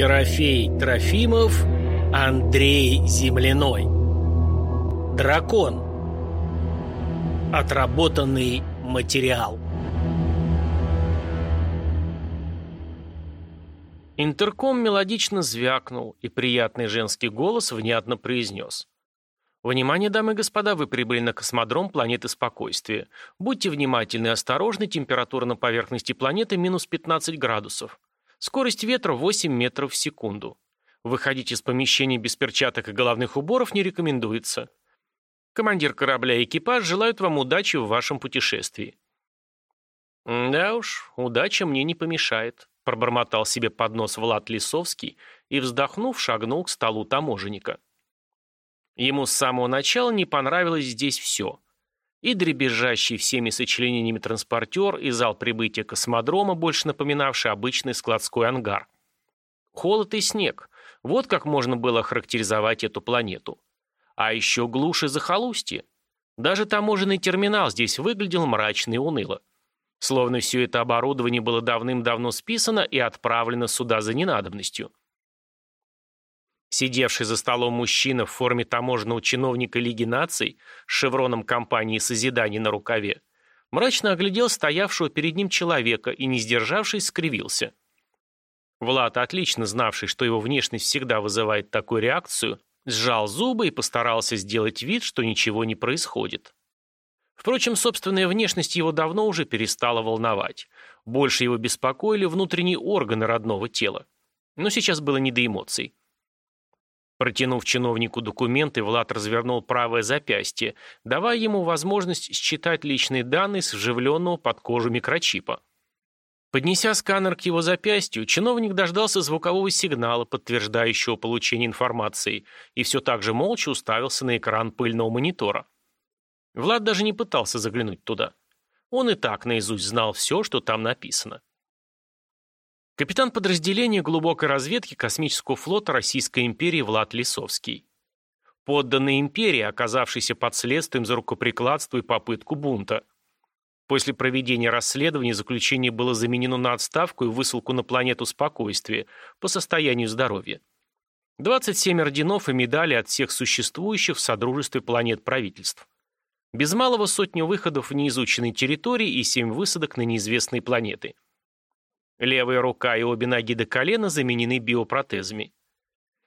Ерофей Трофимов, Андрей Земляной. Дракон. Отработанный материал. Интерком мелодично звякнул, и приятный женский голос внятно произнес. «Внимание, дамы и господа, вы прибыли на космодром планеты Спокойствия. Будьте внимательны и осторожны, температура на поверхности планеты минус 15 градусов. Скорость ветра 8 метров в секунду. Выходить из помещения без перчаток и головных уборов не рекомендуется. Командир корабля и экипаж желают вам удачи в вашем путешествии». «Да уж, удача мне не помешает», пробормотал себе под нос Влад Лисовский и, вздохнув, шагнул к столу таможенника. Ему с самого начала не понравилось здесь все. И дребезжащий всеми сочленениями транспортер, и зал прибытия космодрома, больше напоминавший обычный складской ангар. Холод и снег. Вот как можно было охарактеризовать эту планету. А еще глушь и захолустье. Даже таможенный терминал здесь выглядел мрачно и уныло. Словно все это оборудование было давным-давно списано и отправлено сюда за ненадобностью. Сидевший за столом мужчина в форме таможенного чиновника Лиги наций с шевроном компании «Созидание» на рукаве мрачно оглядел стоявшего перед ним человека и, не сдержавшись, скривился. Влад, отлично знавший, что его внешность всегда вызывает такую реакцию, сжал зубы и постарался сделать вид, что ничего не происходит. Впрочем, собственная внешность его давно уже перестала волновать. Больше его беспокоили внутренние органы родного тела. Но сейчас было не до эмоций. Протянув чиновнику документы, Влад развернул правое запястье, давая ему возможность считать личные данные с вживленного под кожу микрочипа. Поднеся сканер к его запястью, чиновник дождался звукового сигнала, подтверждающего получение информации, и все так же молча уставился на экран пыльного монитора. Влад даже не пытался заглянуть туда. Он и так наизусть знал все, что там написано. Капитан подразделения глубокой разведки космического флота Российской империи Влад Лисовский. Подданный империи, оказавшийся под следствием за рукоприкладство и попытку бунта. После проведения расследования заключение было заменено на отставку и высылку на планету спокойствия по состоянию здоровья. 27 орденов и медали от всех существующих в Содружестве планет правительств. Без малого сотню выходов в неизученной территории и семь высадок на неизвестные планеты. Левая рука и обе ноги до колена заменены биопротезами.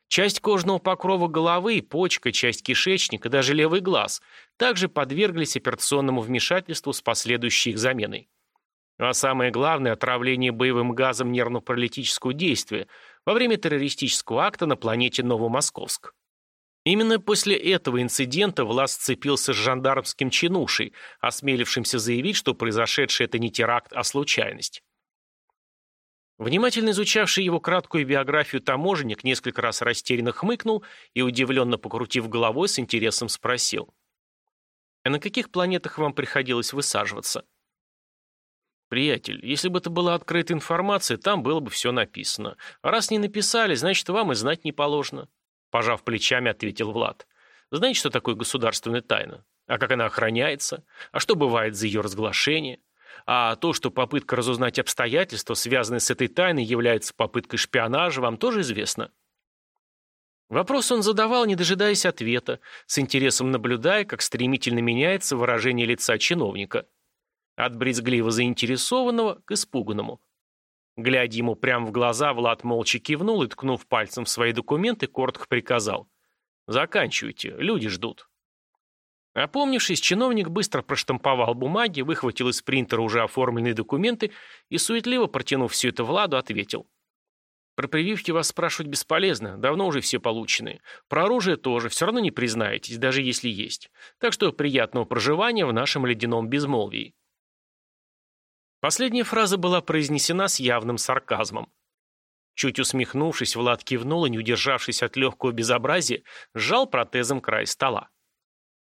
Часть кожного покрова головы, почка, часть кишечника, даже левый глаз также подверглись операционному вмешательству с последующей их заменой. А самое главное – отравление боевым газом нервно-паралитического действия во время террористического акта на планете Новомосковск. Именно после этого инцидента Влас сцепился с жандармским чинушей, осмелившимся заявить, что произошедшее это не теракт, а случайность. Внимательно изучавший его краткую биографию таможенник несколько раз растерянно хмыкнул и, удивленно покрутив головой, с интересом спросил. «А на каких планетах вам приходилось высаживаться?» «Приятель, если бы это была открытая информация, там было бы все написано. А раз не написали, значит, вам и знать не положено. Пожав плечами, ответил Влад. Знаете, что такое государственная тайна? А как она охраняется? А что бывает за ее разглашение? А то, что попытка разузнать обстоятельства, связанные с этой тайной, является попыткой шпионажа, вам тоже известно? Вопрос он задавал, не дожидаясь ответа, с интересом наблюдая, как стремительно меняется выражение лица чиновника. От брезгливо заинтересованного к испуганному. Глядя ему прямо в глаза, Влад молча кивнул и, ткнув пальцем в свои документы, коротко приказал. «Заканчивайте, люди ждут». Опомнившись, чиновник быстро проштамповал бумаги, выхватил из принтера уже оформленные документы и, суетливо протянув все это Владу, ответил. «Про прививки вас спрашивать бесполезно, давно уже все получены. Про оружие тоже, все равно не признаетесь, даже если есть. Так что приятного проживания в нашем ледяном безмолвии». Последняя фраза была произнесена с явным сарказмом. Чуть усмехнувшись, Влад кивнул и, не удержавшись от легкого безобразия, сжал протезом край стола.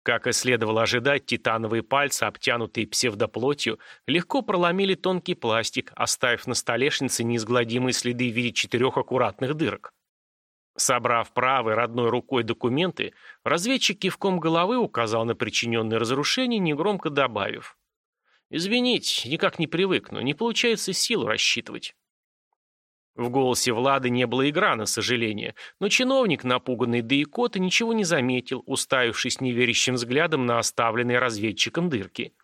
Как и следовало ожидать, титановые пальцы, обтянутые псевдоплотью, легко проломили тонкий пластик, оставив на столешнице неизгладимые следы в виде четырех аккуратных дырок. Собрав правой родной рукой документы, разведчик кивком головы указал на причиненное разрушение, негромко добавив. Извините, никак не привыкну, не получается силу рассчитывать. В голосе Влады не было игра на сожаление, но чиновник, напуганный до икоты, ничего не заметил, уставившись неверящим взглядом на оставленные разведчиком дырки.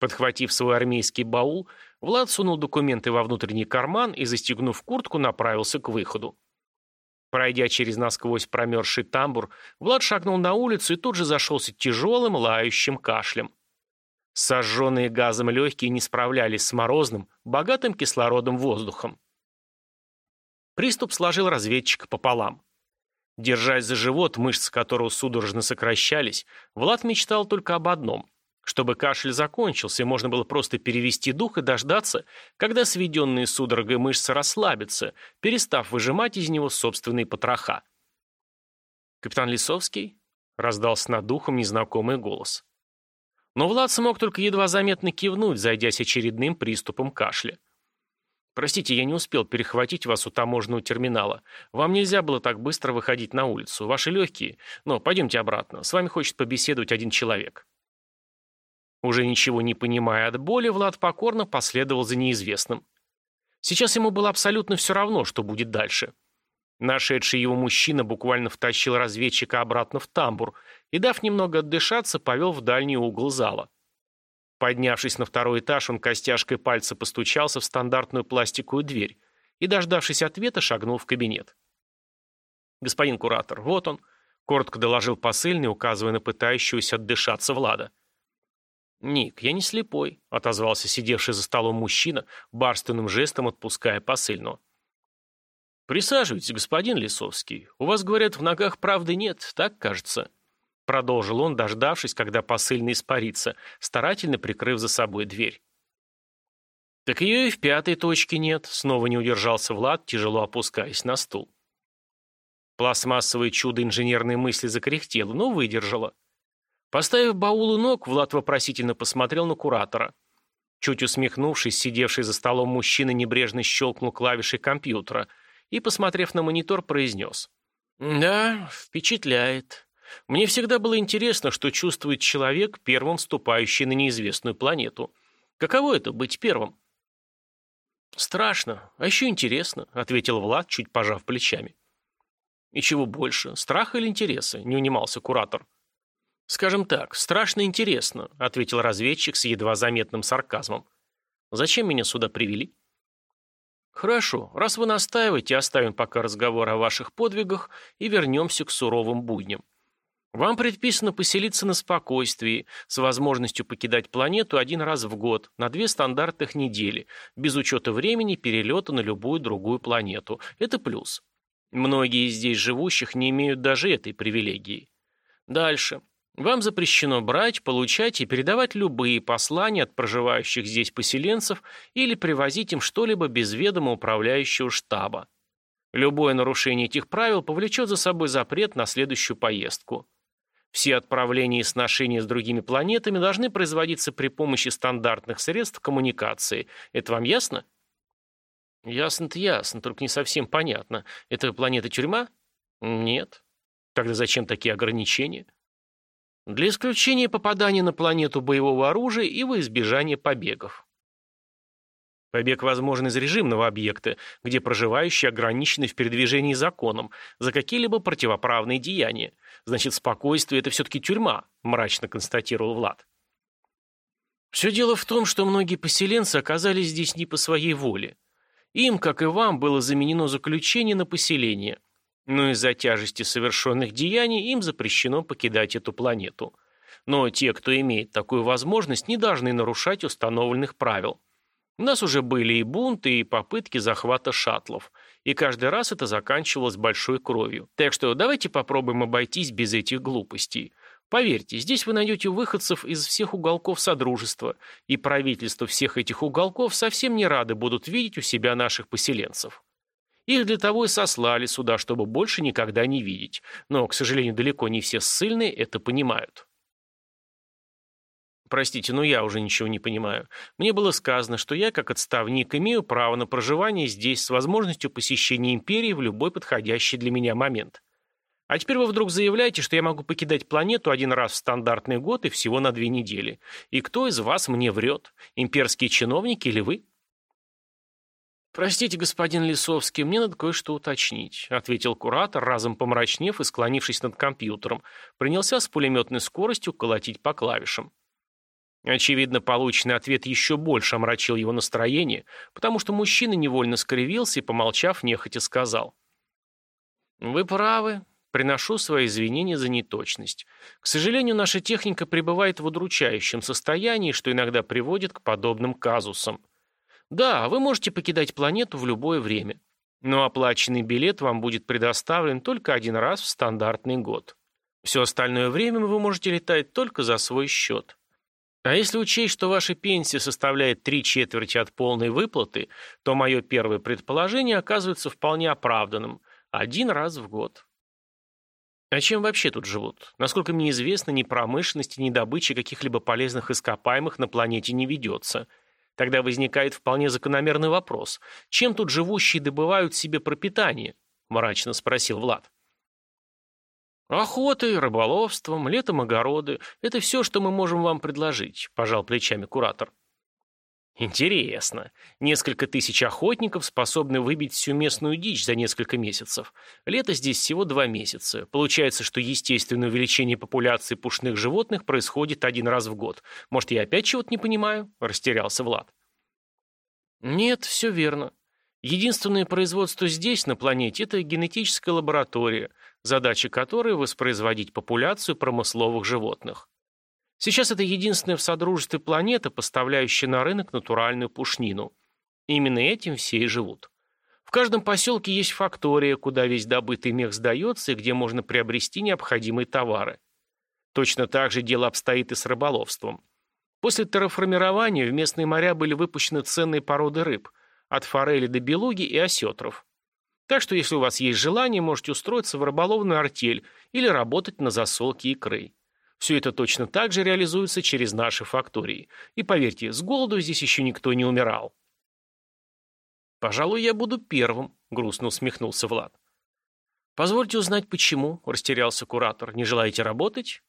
Подхватив свой армейский баул, Влад сунул документы во внутренний карман и, застегнув куртку, направился к выходу. Пройдя через насквозь промерзший тамбур, Влад шагнул на улицу и тут же зашелся тяжелым, лающим кашлем. Сожженные газом легкие не справлялись с морозным, богатым кислородом воздухом. Приступ сложил разведчика пополам. Держась за живот, мышцы которого судорожно сокращались, Влад мечтал только об одном – чтобы кашель закончился, и можно было просто перевести дух и дождаться, когда сведенные судорогой мышцы расслабятся, перестав выжимать из него собственные потроха. «Капитан Лисовский?» – раздался над духом незнакомый голос. Но Влад смог только едва заметно кивнуть, зайдясь очередным приступом кашля. «Простите, я не успел перехватить вас у таможенного терминала. Вам нельзя было так быстро выходить на улицу. Ваши легкие. Но пойдемте обратно. С вами хочет побеседовать один человек». Уже ничего не понимая от боли, Влад покорно последовал за неизвестным. Сейчас ему было абсолютно все равно, что будет дальше. Нашедший его мужчина буквально втащил разведчика обратно в тамбур и, дав немного отдышаться, повел в дальний угол зала. Поднявшись на второй этаж, он костяшкой пальца постучался в стандартную пластиковую дверь и, дождавшись ответа, шагнул в кабинет. «Господин куратор, вот он», — коротко доложил посыльный, указывая на пытающегося отдышаться Влада. «Ник, я не слепой», — отозвался сидевший за столом мужчина, барственным жестом отпуская посыльного. «Присаживайтесь, господин Лисовский. У вас, говорят, в ногах правды нет, так кажется?» Продолжил он, дождавшись, когда посыльный испарится, старательно прикрыв за собой дверь. «Так ее и в пятой точке нет», — снова не удержался Влад, тяжело опускаясь на стул. Пластмассовое чудо инженерной мысли закряхтело, но выдержало. Поставив баул у ног, Влад вопросительно посмотрел на куратора. Чуть усмехнувшись, сидевший за столом мужчина небрежно щелкнул клавишей компьютера и, посмотрев на монитор, произнес. «Да, впечатляет. Мне всегда было интересно, что чувствует человек, первым вступающий на неизвестную планету. Каково это — быть первым? «Страшно, а еще интересно», — ответил Влад, чуть пожав плечами. «И чего больше, страх или интереса?» — не унимался куратор. «Скажем так, страшно интересно», — ответил разведчик с едва заметным сарказмом. «Зачем меня сюда привели?» «Хорошо, раз вы настаиваете, оставим пока разговор о ваших подвигах и вернемся к суровым будням. Вам предписано поселиться на спокойствии, с возможностью покидать планету один раз в год, на две стандартных недели, без учета времени перелета на любую другую планету. Это плюс. Многие из здесь живущих не имеют даже этой привилегии. Дальше. Вам запрещено брать, получать и передавать любые послания от проживающих здесь поселенцев или привозить им что-либо без ведома управляющего штаба. Любое нарушение этих правил повлечет за собой запрет на следующую поездку. Все отправления и сношения с другими планетами должны производиться при помощи стандартных средств коммуникации. Это вам ясно? Ясно-то ясно, только не совсем понятно. Это планета-тюрьма? Нет. Тогда зачем такие ограничения? Для исключения попадания на планету боевого оружия и во избежание побегов. Побег возможен из режимного объекта, где проживающие ограничены в передвижении законом за какие-либо противоправные деяния. Значит, спокойствие – это все-таки тюрьма, мрачно констатировал Влад. Все дело в том, что многие поселенцы оказались здесь не по своей воле. Им, как и вам, было заменено заключение на поселение. Но из-за тяжести совершенных деяний им запрещено покидать эту планету. Но те, кто имеет такую возможность, не должны нарушать установленных правил. У нас уже были и бунты, и попытки захвата шаттлов. И каждый раз это заканчивалось большой кровью. Так что давайте попробуем обойтись без этих глупостей. Поверьте, здесь вы найдете выходцев из всех уголков Содружества, и правительства всех этих уголков совсем не рады будут видеть у себя наших поселенцев. Их для того и сослали сюда, чтобы больше никогда не видеть. Но, к сожалению, далеко не все ссыльные это понимают. Простите, но я уже ничего не понимаю. Мне было сказано, что я, как отставник, имею право на проживание здесь с возможностью посещения империи в любой подходящий для меня момент. А теперь вы вдруг заявляете, что я могу покидать планету один раз в стандартный год и всего на две недели. И кто из вас мне врет? Имперские чиновники или вы? «Простите, господин Лисовский, мне надо кое-что уточнить», ответил куратор, разом помрачнев и склонившись над компьютером, принялся с пулеметной скоростью колотить по клавишам. Очевидно, полученный ответ еще больше омрачил его настроение, потому что мужчина невольно скривился и, помолчав, нехотя сказал. «Вы правы. Приношу свои извинения за неточность. К сожалению, наша техника пребывает в удручающем состоянии, что иногда приводит к подобным казусам. Да, вы можете покидать планету в любое время, но оплаченный билет вам будет предоставлен только один раз в стандартный год. Все остальное время вы можете летать только за свой счет. А если учесть, что ваша пенсия составляет три четверти от полной выплаты, то мое первое предположение оказывается вполне оправданным – один раз в год. А чем вообще тут живут? Насколько мне известно, ни промышленности, ни добычи каких-либо полезных ископаемых на планете не ведется. Тогда возникает вполне закономерный вопрос. Чем тут живущие добывают себе пропитание? Мрачно спросил Влад. «Охотой, рыболовством, летом огороды – это все, что мы можем вам предложить», – пожал плечами куратор. Интересно. Несколько тысяч охотников способны выбить всю местную дичь за несколько месяцев. Лето здесь всего два месяца. Получается, что естественное увеличение популяции пушных животных происходит один раз в год. Может, я опять чего-то не понимаю? Растерялся Влад. Нет, все верно. Единственное производство здесь, на планете, это генетическая лаборатория, задача которой воспроизводить популяцию промысловых животных. Сейчас это единственная в Содружестве планета, поставляющая на рынок натуральную пушнину. Именно этим все и живут. В каждом поселке есть фактория, куда весь добытый мех сдается и где можно приобрести необходимые товары. Точно так же дело обстоит и с рыболовством. После терраформирования в местные моря были выпущены ценные породы рыб, от форели до белуги и осетров. Так что если у вас есть желание, можете устроиться в рыболовную артель или работать на засолке икры. Все это точно так же реализуется через наши фактории. И поверьте, с голоду здесь еще никто не умирал. «Пожалуй, я буду первым», — грустно усмехнулся Влад. «Позвольте узнать, почему», — растерялся куратор. «Не желаете работать?»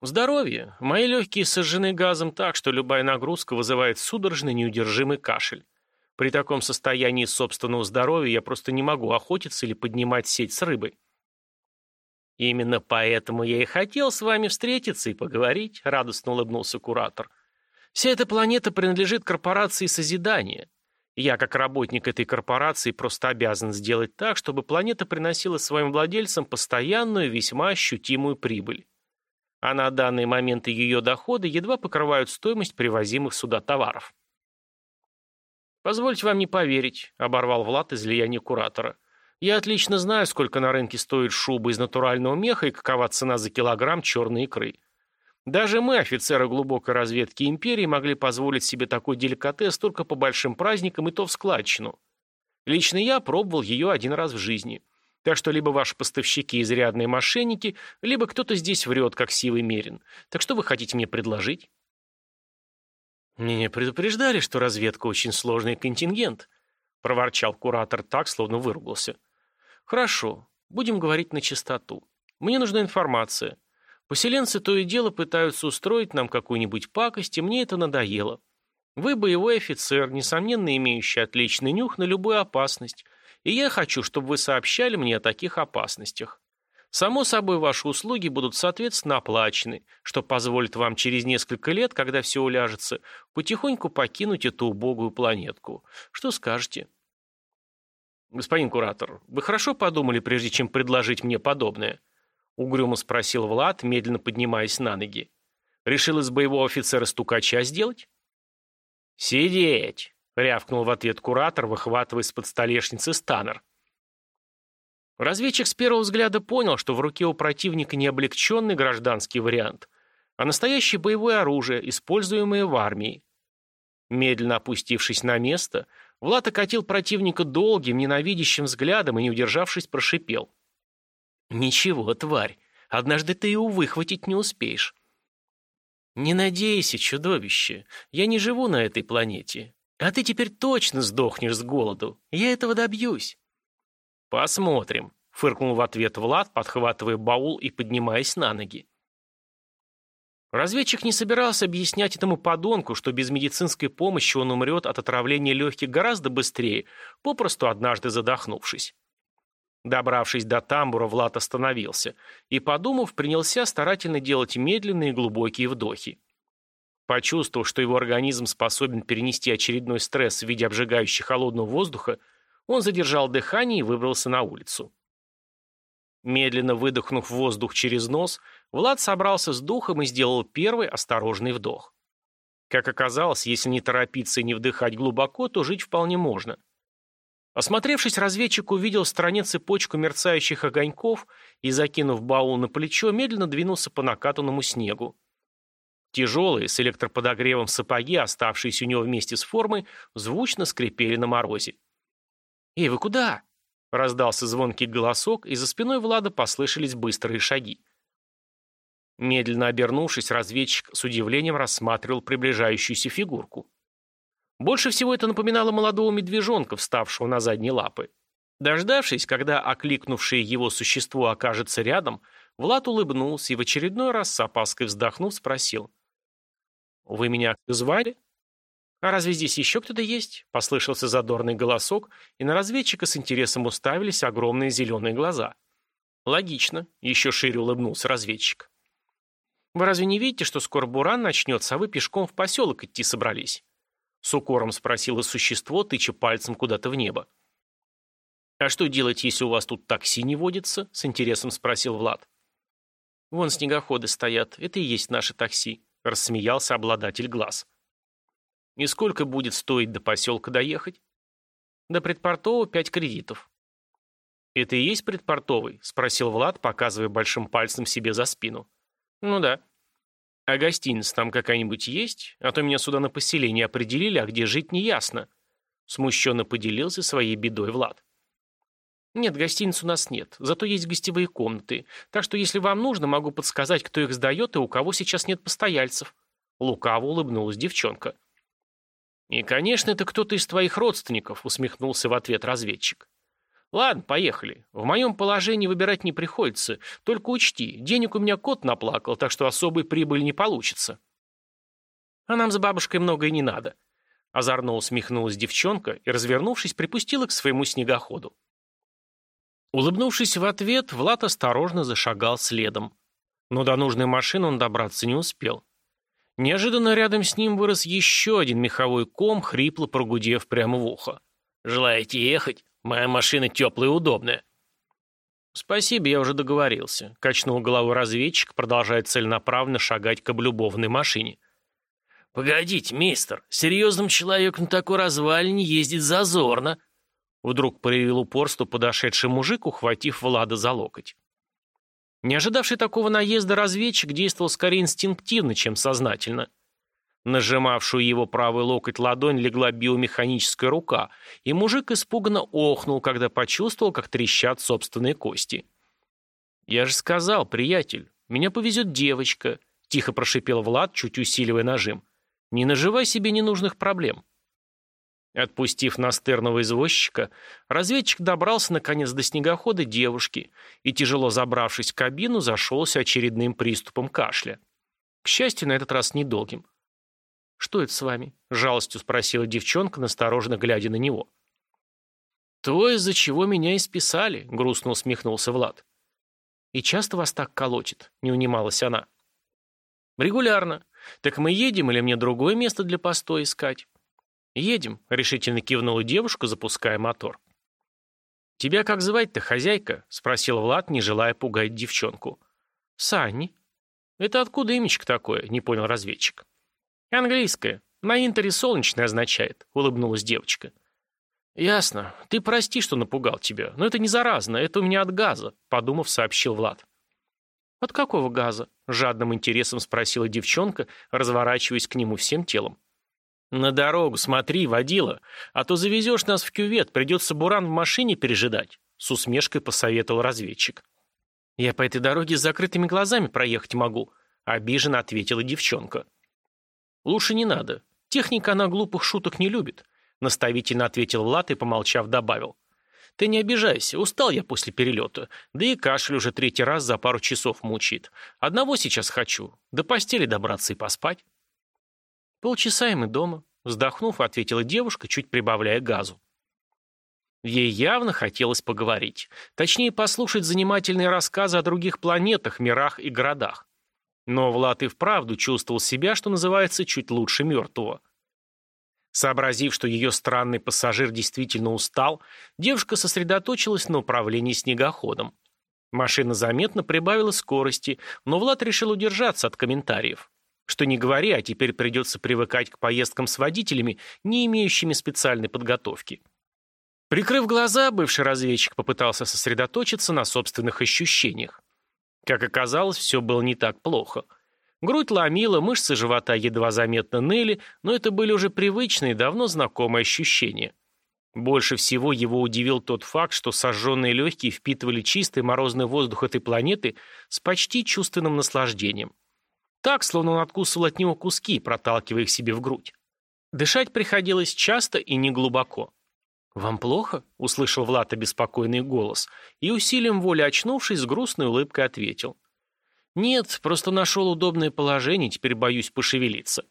«Здоровье. Мои легкие сожжены газом так, что любая нагрузка вызывает судорожный неудержимый кашель. При таком состоянии собственного здоровья я просто не могу охотиться или поднимать сеть с рыбой. «Именно поэтому я и хотел с вами встретиться и поговорить», — радостно улыбнулся куратор. «Вся эта планета принадлежит корпорации Созидания. Я, как работник этой корпорации, просто обязан сделать так, чтобы планета приносила своим владельцам постоянную, весьма ощутимую прибыль. А на данный момент ее доходы едва покрывают стоимость привозимых сюда товаров». «Позвольте вам не поверить», — оборвал Влад излияние куратора. Я отлично знаю, сколько на рынке стоит шуба из натурального меха и какова цена за килограмм черной икры. Даже мы, офицеры глубокой разведки империи, могли позволить себе такой деликатес только по большим праздникам и то в складчину. Лично я пробовал ее один раз в жизни. Так что либо ваши поставщики изрядные мошенники, либо кто-то здесь врет, как сивый мерин. Так что вы хотите мне предложить? Мне предупреждали, что разведка очень сложный контингент, проворчал куратор так, словно выругался. Хорошо, будем говорить на чистоту. Мне нужна информация. Поселенцы то и дело пытаются устроить нам какую-нибудь пакость, и мне это надоело. Вы боевой офицер, несомненно имеющий отличный нюх на любую опасность, и я хочу, чтобы вы сообщали мне о таких опасностях. Само собой, ваши услуги будут соответственно оплачены, что позволит вам через несколько лет, когда все уляжется, потихоньку покинуть эту убогую планетку. Что скажете? «Господин куратор, вы хорошо подумали, прежде чем предложить мне подобное?» Угрюмо спросил Влад, медленно поднимаясь на ноги. «Решил из боевого офицера стукача сделать?» «Сидеть!» — рявкнул в ответ куратор, выхватывая из-под столешницы станер. Разведчик с первого взгляда понял, что в руке у противника не облегченный гражданский вариант, а настоящее боевое оружие, используемое в армии. Медленно опустившись на место, Влад окатил противника долгим, ненавидящим взглядом и, не удержавшись, прошипел. «Ничего, тварь, однажды ты его выхватить не успеешь». «Не надейся, чудовище, я не живу на этой планете. А ты теперь точно сдохнешь с голоду. Я этого добьюсь». «Посмотрим», — фыркнул в ответ Влад, подхватывая баул и поднимаясь на ноги. Разведчик не собирался объяснять этому подонку, что без медицинской помощи он умрет от отравления легких гораздо быстрее, попросту однажды задохнувшись. Добравшись до тамбура, Влад остановился и, подумав, принялся старательно делать медленные глубокие вдохи. Почувствовав, что его организм способен перенести очередной стресс в виде обжигающего холодного воздуха, он задержал дыхание и выбрался на улицу. Медленно выдохнув воздух через нос, Влад собрался с духом и сделал первый осторожный вдох. Как оказалось, если не торопиться и не вдыхать глубоко, то жить вполне можно. Осмотревшись, разведчик увидел в стороне цепочку мерцающих огоньков и, закинув баул на плечо, медленно двинулся по накатанному снегу. Тяжелые, с электроподогревом сапоги, оставшиеся у него вместе с формой, звучно скрипели на морозе. «Эй, вы куда?» Раздался звонкий голосок, и за спиной Влада послышались быстрые шаги. Медленно обернувшись, разведчик с удивлением рассматривал приближающуюся фигурку. Больше всего это напоминало молодого медвежонка, вставшего на задние лапы. Дождавшись, когда окликнувшее его существо окажется рядом, Влад улыбнулся и в очередной раз с опаской вздохнув спросил. «Вы меня звали?» «А разве здесь еще кто-то есть?» – послышался задорный голосок, и на разведчика с интересом уставились огромные зеленые глаза. «Логично», – еще шире улыбнулся разведчик. «Вы разве не видите, что скоро буран начнется, а вы пешком в поселок идти собрались?» С укором спросило существо, тыча пальцем куда-то в небо. «А что делать, если у вас тут такси не водится?» – с интересом спросил Влад. «Вон снегоходы стоят, это и есть наше такси», – рассмеялся обладатель глаз. И сколько будет стоить до поселка доехать? До предпортового пять кредитов. Это и есть предпортовый? Спросил Влад, показывая большим пальцем себе за спину. Ну да. А гостиница там какая-нибудь есть? А то меня сюда на поселение определили, а где жить не ясно. Смущенно поделился своей бедой Влад. Нет, гостиниц у нас нет, зато есть гостевые комнаты. Так что, если вам нужно, могу подсказать, кто их сдает и у кого сейчас нет постояльцев. Лукаво улыбнулась девчонка. «И, конечно, это кто-то из твоих родственников», — усмехнулся в ответ разведчик. «Ладно, поехали. В моем положении выбирать не приходится. Только учти, денег у меня кот наплакал, так что особой прибыли не получится». «А нам с бабушкой многое не надо». Озорно усмехнулась девчонка и, развернувшись, припустила к своему снегоходу. Улыбнувшись в ответ, Влад осторожно зашагал следом. Но до нужной машины он добраться не успел. Неожиданно рядом с ним вырос еще один меховой ком, хрипло прогудев прямо в ухо. «Желаете ехать? Моя машина теплая и удобная». «Спасибо, я уже договорился», — качнул головой разведчик, продолжая целенаправленно шагать к облюбованной машине. «Погодите, мистер, серьезным человеком такой развалине ездить зазорно», вдруг проявил упорство подошедший мужик, ухватив Влада за локоть. Не ожидавший такого наезда разведчик действовал скорее инстинктивно, чем сознательно. Нажимавшую его правый локоть ладонь легла биомеханическая рука, и мужик испуганно охнул, когда почувствовал, как трещат собственные кости. «Я же сказал, приятель, меня повезет девочка», — тихо прошипел Влад, чуть усиливая нажим. «Не наживай себе ненужных проблем». Отпустив настырного извозчика, разведчик добрался наконец до снегохода девушки и, тяжело забравшись в кабину, зашелся очередным приступом кашля. К счастью, на этот раз недолгим. «Что это с вами?» – жалостью спросила девчонка, настороженно глядя на него. «То, из-за чего меня и списали», – грустно усмехнулся Влад. «И часто вас так колотит?» – не унималась она. «Регулярно. Так мы едем или мне другое место для постоя искать?» «Едем», — решительно кивнула девушка, запуская мотор. «Тебя как звать-то, хозяйка?» — спросил Влад, не желая пугать девчонку. «Санни». «Это откуда имечко такое?» — не понял разведчик. «Английское. На интере солнечное означает», — улыбнулась девочка. «Ясно. Ты прости, что напугал тебя. Но это не заразно, это у меня от газа», — подумав, сообщил Влад. «От какого газа?» — жадным интересом спросила девчонка, разворачиваясь к нему всем телом. «На дорогу смотри, водила, а то завезешь нас в кювет, придется буран в машине пережидать», с усмешкой посоветовал разведчик. «Я по этой дороге с закрытыми глазами проехать могу», обиженно ответила девчонка. «Лучше не надо. Техника она глупых шуток не любит», наставительно ответил Влад и, помолчав, добавил. Ты не обижайся, устал я после перелета. Да и кашель уже третий раз за пару часов мучает. Одного сейчас хочу. До постели добраться и поспать. Полчаса и мы дома. Вздохнув, ответила девушка, чуть прибавляя газу. Ей явно хотелось поговорить. Точнее, послушать занимательные рассказы о других планетах, мирах и городах. Но Влад и вправду чувствовал себя, что называется, чуть лучше мертвого. Сообразив, что ее странный пассажир действительно устал, девушка сосредоточилась на управлении снегоходом. Машина заметно прибавила скорости, но Влад решил удержаться от комментариев. Что не говори, а теперь придется привыкать к поездкам с водителями, не имеющими специальной подготовки. Прикрыв глаза, бывший разведчик попытался сосредоточиться на собственных ощущениях. Как оказалось, все было не так плохо – Грудь ломила, мышцы живота едва заметно ныли, но это были уже привычные, давно знакомые ощущения. Больше всего его удивил тот факт, что сожженные легкие впитывали чистый морозный воздух этой планеты с почти чувственным наслаждением. Так, словно он откусывал от него куски, проталкивая их себе в грудь. Дышать приходилось часто и неглубоко. «Вам плохо?» — услышал Влад обеспокоенный голос, и усилием воли очнувшись, с грустной улыбкой ответил. «Нет, просто нашел удобное положение, теперь боюсь пошевелиться».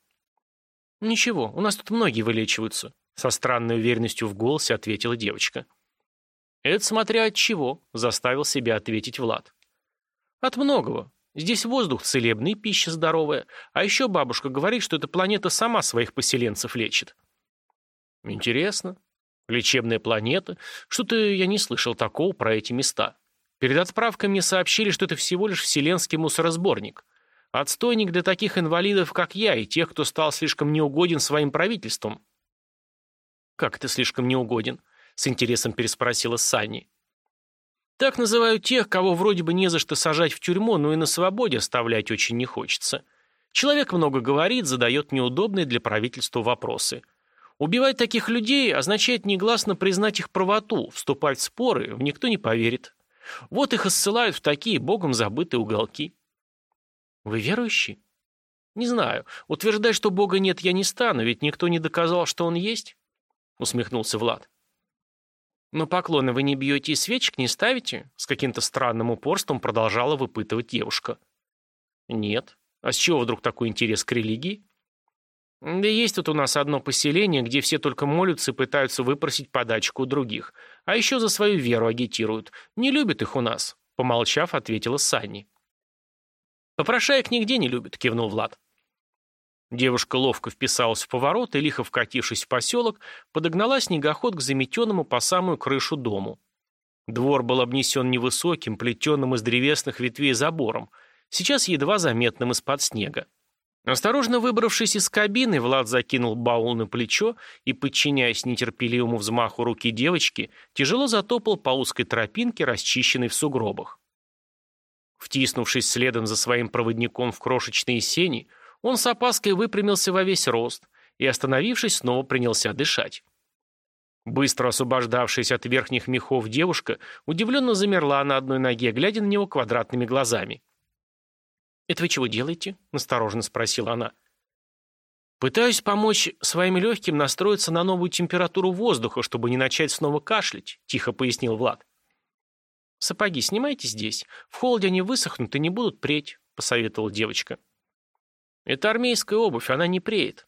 «Ничего, у нас тут многие вылечиваются», — со странной уверенностью в голосе ответила девочка. «Это смотря от чего», — заставил себя ответить Влад. «От многого. Здесь воздух целебный, пища здоровая. А еще бабушка говорит, что эта планета сама своих поселенцев лечит». «Интересно. Лечебная планета? Что-то я не слышал такого про эти места». Перед отправкой мне сообщили, что это всего лишь вселенский мусоросборник. Отстойник для таких инвалидов, как я, и тех, кто стал слишком неугоден своим правительством. «Как ты слишком неугоден?» — с интересом переспросила Санни. «Так называют тех, кого вроде бы не за что сажать в тюрьму, но и на свободе оставлять очень не хочется. Человек много говорит, задает неудобные для правительства вопросы. Убивать таких людей означает негласно признать их правоту, вступать в споры, в никто не поверит. Вот их и ссылают в такие богом забытые уголки. Вы верующий? Не знаю. Утверждать, что бога нет, я не стану, ведь никто не доказал, что он есть. Усмехнулся Влад. Но поклоны вы не бьете и свечек не ставите? С каким-то странным упорством продолжала выпытывать девушка. Нет. А с чего вдруг такой интерес к религии? Да есть тут у нас одно поселение, где все только молятся и пытаются выпросить подачку у других. А еще за свою веру агитируют. Не любят их у нас», — помолчав, ответила Санни. «Попрошаек нигде не любят», — кивнул Влад. Девушка ловко вписалась в поворот и, лихо вкатившись в поселок, подогнала снегоход к заметенному по самую крышу дому. Двор был обнесен невысоким, плетенным из древесных ветвей забором, сейчас едва заметным из-под снега. Осторожно выбравшись из кабины, Влад закинул баул на плечо и, подчиняясь нетерпеливому взмаху руки девочки, тяжело затопал по узкой тропинке, расчищенной в сугробах. Втиснувшись следом за своим проводником в крошечные сени, он с опаской выпрямился во весь рост и, остановившись, снова принялся дышать. Быстро освобождавшись от верхних мехов девушка удивленно замерла на одной ноге, глядя на него квадратными глазами. «Это вы чего делаете?» – настороженно спросила она. «Пытаюсь помочь своим легким настроиться на новую температуру воздуха, чтобы не начать снова кашлять», – тихо пояснил Влад. «Сапоги снимайте здесь. В холоде они высохнут и не будут преть», – посоветовала девочка. «Это армейская обувь, она не преет».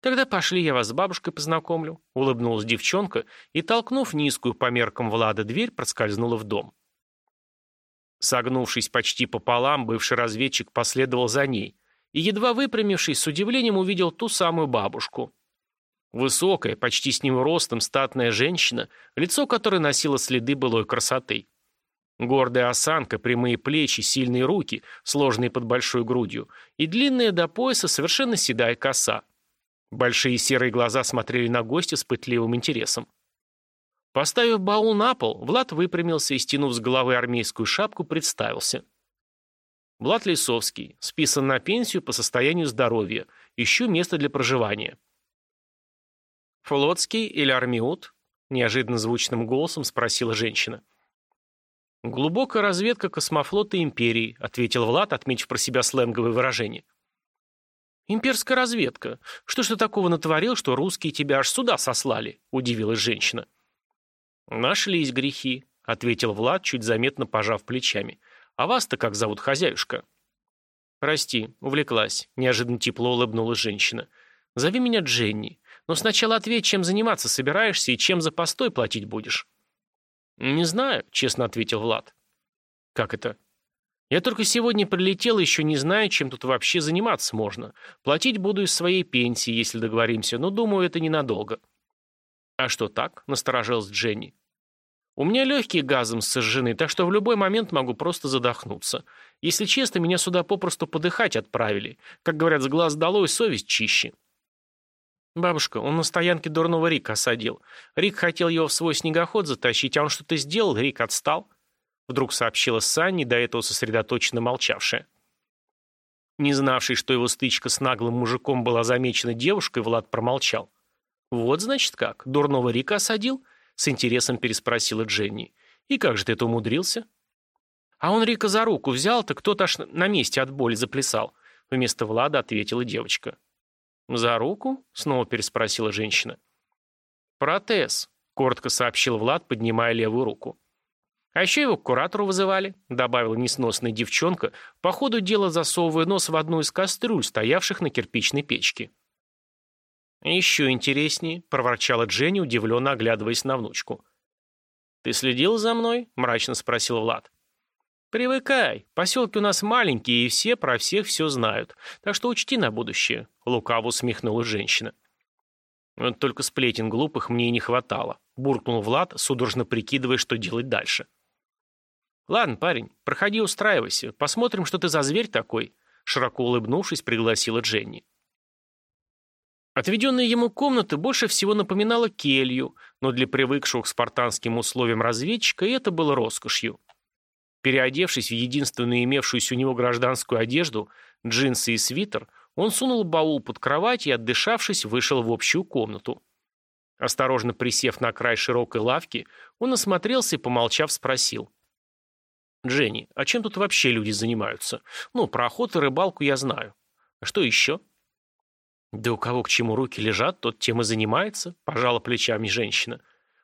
«Тогда пошли, я вас с бабушкой познакомлю», — улыбнулась девчонка и, толкнув низкую по меркам Влада дверь, проскользнула в дом. Согнувшись почти пополам, бывший разведчик последовал за ней и, едва выпрямившись, с удивлением увидел ту самую бабушку. Высокая, почти с ним ростом, статная женщина, лицо которой носило следы былой красоты. Гордая осанка, прямые плечи, сильные руки, сложные под большой грудью, и длинная до пояса совершенно седая коса. Большие серые глаза смотрели на гостя с пытливым интересом. Поставив баул на пол, Влад выпрямился и, стянув с головы армейскую шапку, представился. Влад Лисовский, списан на пенсию по состоянию здоровья, ищу место для проживания. «Флотский или Армиут?» – неожиданно звучным голосом спросила женщина. «Глубокая разведка космофлота Империи», – ответил Влад, отметив про себя сленговое выражение. «Имперская разведка. Что ж ты такого натворил, что русские тебя аж сюда сослали?» – удивилась женщина. «Нашлись грехи», — ответил Влад, чуть заметно пожав плечами. «А вас-то как зовут, хозяюшка?» «Прости, увлеклась», — неожиданно тепло улыбнулась женщина. «Зови меня Дженни. Но сначала ответь, чем заниматься собираешься и чем за постой платить будешь». «Не знаю», — честно ответил Влад. «Как это?» «Я только сегодня прилетел еще не знаю, чем тут вообще заниматься можно. Платить буду из своей пенсии, если договоримся, но думаю, это ненадолго». «А что так?» — насторожилась Дженни. «У меня легкие газом сожжены, так что в любой момент могу просто задохнуться. Если честно, меня сюда попросту подыхать отправили. Как говорят, с глаз долой, совесть чище». «Бабушка, он на стоянке дурного Рика осадил. Рик хотел его в свой снегоход затащить, а он что-то сделал, Рик отстал». Вдруг сообщила Санни, до этого сосредоточенно молчавшая. Не знавший, что его стычка с наглым мужиком была замечена девушкой, Влад промолчал. «Вот, значит, как? Дурного Рика осадил?» С интересом переспросила Дженни. «И как же ты это умудрился?» «А он Рика за руку взял, так кто-то аж на месте от боли заплясал», вместо Влада ответила девочка. «За руку?» — снова переспросила женщина. «Протез», — коротко сообщил Влад, поднимая левую руку. «А еще его к куратору вызывали», — добавила несносная девчонка, по ходу дела засовывая нос в одну из кастрюль, стоявших на кирпичной печке. «Еще интереснее», — проворчала Дженни, удивленно оглядываясь на внучку. «Ты следил за мной?» — мрачно спросил Влад. «Привыкай. Поселки у нас маленькие, и все про всех все знают. Так что учти на будущее», — лукаво усмехнулась женщина. «Вот только сплетен глупых мне и не хватало», — буркнул Влад, судорожно прикидывая, что делать дальше. «Ладно, парень, проходи устраивайся. Посмотрим, что ты за зверь такой», — широко улыбнувшись, пригласила Дженни. Отведенная ему комната больше всего напоминала келью, но для привыкшего к спартанским условиям разведчика это было роскошью. Переодевшись в единственную имевшуюся у него гражданскую одежду, джинсы и свитер, он сунул баул под кровать и, отдышавшись, вышел в общую комнату. Осторожно присев на край широкой лавки, он осмотрелся и, помолчав, спросил. «Дженни, а чем тут вообще люди занимаются? Ну, про охоту и рыбалку я знаю. А что еще?» «Да у кого к чему руки лежат, тот тем и занимается», – пожала плечами женщина.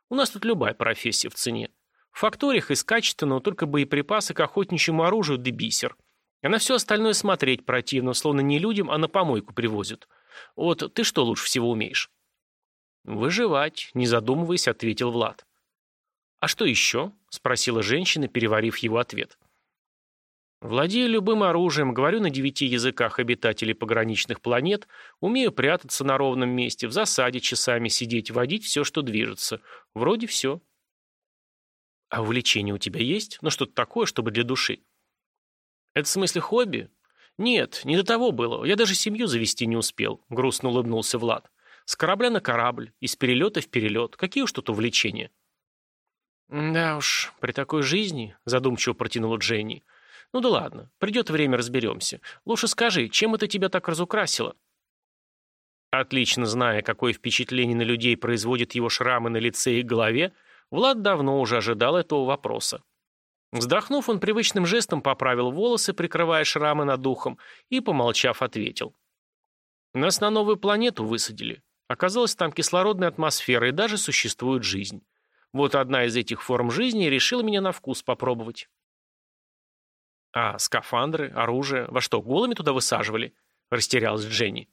«У нас тут любая профессия в цене. Факториях из качественного только боеприпасы к охотничьему оружию да бисер. А на все остальное смотреть противно, словно не людям, а на помойку привозят. Вот ты что лучше всего умеешь?» «Выживать», — не задумываясь, ответил Влад. «А что еще?» — спросила женщина, переварив его ответ. «Владею любым оружием, говорю на девяти языках обитателей пограничных планет, умею прятаться на ровном месте, в засаде часами сидеть, водить все, что движется. Вроде все. А увлечение у тебя есть? Ну что-то такое, чтобы для души? Это в смысле хобби? Нет, не до того было. Я даже семью завести не успел, грустно улыбнулся Влад. С корабля на корабль, из перелета в перелет. Какие уж тут увлечения? Да уж, при такой жизни, задумчиво протянула Дженни. Ну да ладно, придет время, разберемся. Лучше скажи, чем это тебя так разукрасило? Отлично зная, какое впечатление на людей производят его шрамы на лице и голове, Влад давно уже ожидал этого вопроса. Вздохнув, он привычным жестом поправил волосы, прикрывая шрамы над ухом, и, помолчав, ответил. «Нас на новую планету высадили. Оказалось, там кислородная атмосфера и даже существует жизнь. Вот одна из этих форм жизни решила меня на вкус попробовать». «А скафандры, оружие, во что, голыми туда высаживали?» – растерялась Дженни.